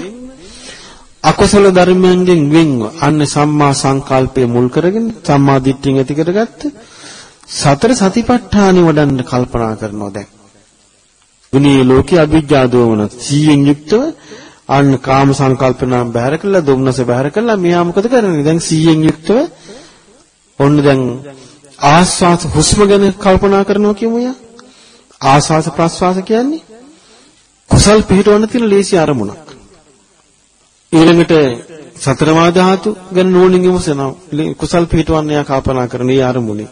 අකුසල ධර්මයන්ගෙන් වෙන්ව. අන්න සම්මා සංකල්පය මුල් කරගෙන සම්මා දිට්ඨිය ඇති කරගත්ත සතර සතිපට්ඨානෙ වඩන්න කල්පනා කරනවා දැන්. දුනී ලෝකේ අවිජ්ජා දෝමන සීයෙන් යුක්තව අන්න කාම සංකල්පනා බැහැර කළා දුම්නස බැහැර කළා මෙයා මොකද කරන්නේ දැන් සීයෙන් යුක්තව ඔන්න දැන් ආස්වාස හුස්ම ගැන කල්පනා කරනවා කියමු යා ආස්වාස ප්‍රස්වාස කියන්නේ කුසල් පිහිටවන්න තියෙන ලේසි අරමුණක් ඊළඟට සතරමා ධාතු ගැන නෝනින් විමසනවා. කුසල් පිටවන්න යා කල්පනා කරන ඒ අරමුණේ.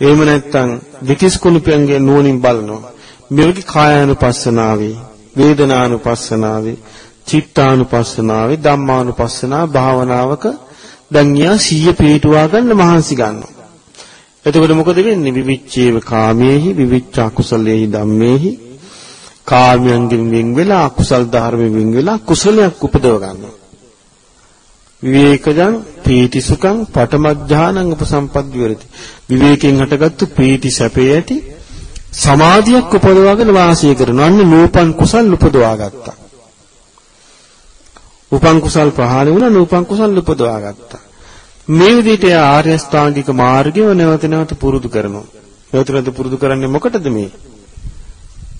එහෙම නැත්නම් විකිස් කුණුපියන්ගේ නෝනින් බලනවා. මෙවගේ කායානුපස්සනාවේ, වේදනානුපස්සනාවේ, චිත්තානුපස්සනාවේ, ධම්මානුපස්සනාව භාවනාවක දැන් යා සිය පිටුවා ගන්න මහන්සි ගන්නවා. එතකොට මොකද වෙන්නේ? විවිච්ඡේව කාමයේහි විවිච්ඡ අකුසලයේහි ධම්මේහි කාමයන්ගෙන් වෙන් වෙලා අකුසල් ධර්මයෙන් වෙන් වෙලා කුසලයක් උපදව ගන්නවා. විවේකජං පීති සුඛං පඨමඥානං උපසම්පද්ද විරති. විවේකයෙන් හටගත්තු පීති සැපේ ඇති සමාධියක් උපදවාගෙන වාසය කරනවා. අන්න නූපන් කුසල් උපදවා ගත්තා. උපන් කුසල් ප්‍රහාණය වුණා නූපන් කුසල් උපදවා ගත්තා. මේ විදිහට ආර්ය ස්ථාංගික මාර්ගය නැවත නැවත පුරුදු කරනවා. නැවත නැවත පුරුදු කරන්නේ මොකටද මේ?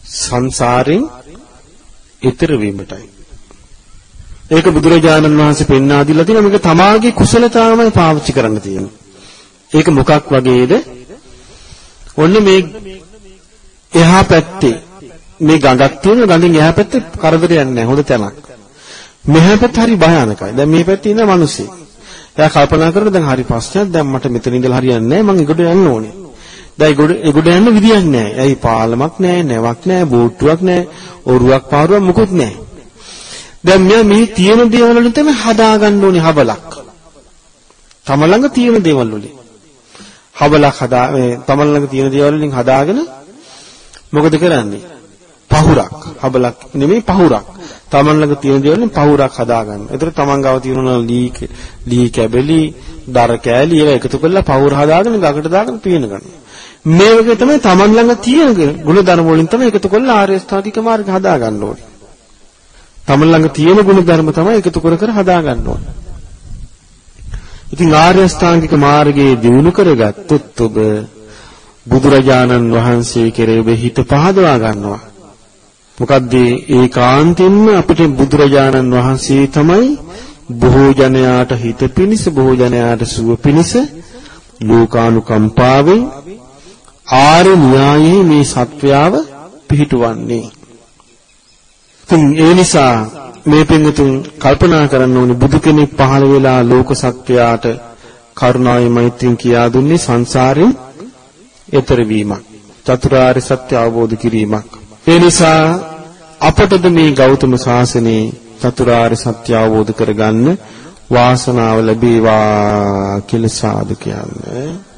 සංසාරෙන් ඈතර වීමටයි. ඒක බුදුරජාණන් වහන්සේ පෙන්වා දීලා තියෙනවා මේක තමාගේ කුසලතාවමයි පාවිච්චි කරන්න තියෙන්නේ. ඒක මොකක් වගේද? ඔන්න මේ එහා පැත්තේ මේ ගඟක් තියෙන ගඟෙන් එහා පැත්තේ කරදරයක් නැහැ හොඳ තැනක්. මෙහා පැත්ත හරි භයානකයි. දැන් මේ පැත්තේ ඉන්න මිනිස්සු. එයා කල්පනා කරලා දැන් හරි ප්‍රශ්නයක් දැන් මට මෙතන ඉඳලා හරියන්නේ නැහැ මං ඒකට යන්න ඕනේ. දැන් ඒගොඩ ඒගොඩ යන්න විදියක් නැහැ. ඇයි පාලමක් නැහැ, නැවක් නැහැ, බෝට්ටුවක් නැහැ, ඔරුවක් පාරුවක් මුකුත් නැහැ. දැන් මෙයා මේ තියෙන දේවල් වලින් තමයි හදාගන්න ඕනේ හබලක්. තම ළඟ තියෙන දේවල් වලින්. හබලක් හදා මේ තම ළඟ තියෙන දේවල් වලින් හදාගෙන මොකද කරන්නේ? පහුරක්. හබලක් නෙමෙයි පහුරක්. තමන් ළඟ තියෙන දේවල් වලින් පහුරක් හදාගන්න. ඒතර තමන් ගාව තියෙනවා ලී ලී කැබලි, දර කෑලි ඒවා එකතු කරලා පහුර හදාගෙන ගකට දාගෙන පීන ගන්නවා. මේ වගේ තමයි තමන් ළඟ තියෙන ගුණ ධර්ම වලින් තමයි එකතු කරලා ආර්ය ස්ථාතික මාර්ගය හදාගන්න ඕනේ. තමන් ළඟ තියෙන ගුණ ධර්ම තමයි එකතු කර කර හදාගන්න ඕනේ. ඉතින් ආර්ය අෂ්ටාංගික මාර්ගයේ දිනු කරගත්තොත් ඔබ බුදුරජාණන් වහන්සේ කෙරෙහි ඔබ හිත පහදවා ගන්නවා. මොකද්ද ඒකාන්තින්ම අපිට බුදුරජාණන් වහන්සේ තමයි බොහෝ ජනයාට හිත පිනිස බොහෝ ජනයාට සුව පිනිස ලෝකානුකම්පාවෙන් ආර්ය න්‍යායයේ මේ සත්‍යාව පිහිටුවන්නේ. ඉතින් ඒ නිසා මේ පින්තුන් කල්පනා කරන්න ඕනේ බුදු කෙනෙක් පහළ වෙලා ලෝක සත්‍යයට කරුණාවේ මෛත්‍රියෙන් කියා දුන්නේ සංසාරයෙන් එතර වීමක්. චතුරාර්ය සත්‍ය අවබෝධ කිරීමක්. ඒ නිසා අපටද මේ ගෞතම සාසනේ චතුරාර්ය සත්‍ය අවබෝධ කරගන්න වාසනාව ලැබේවා කියලා සාදු කියන්නේ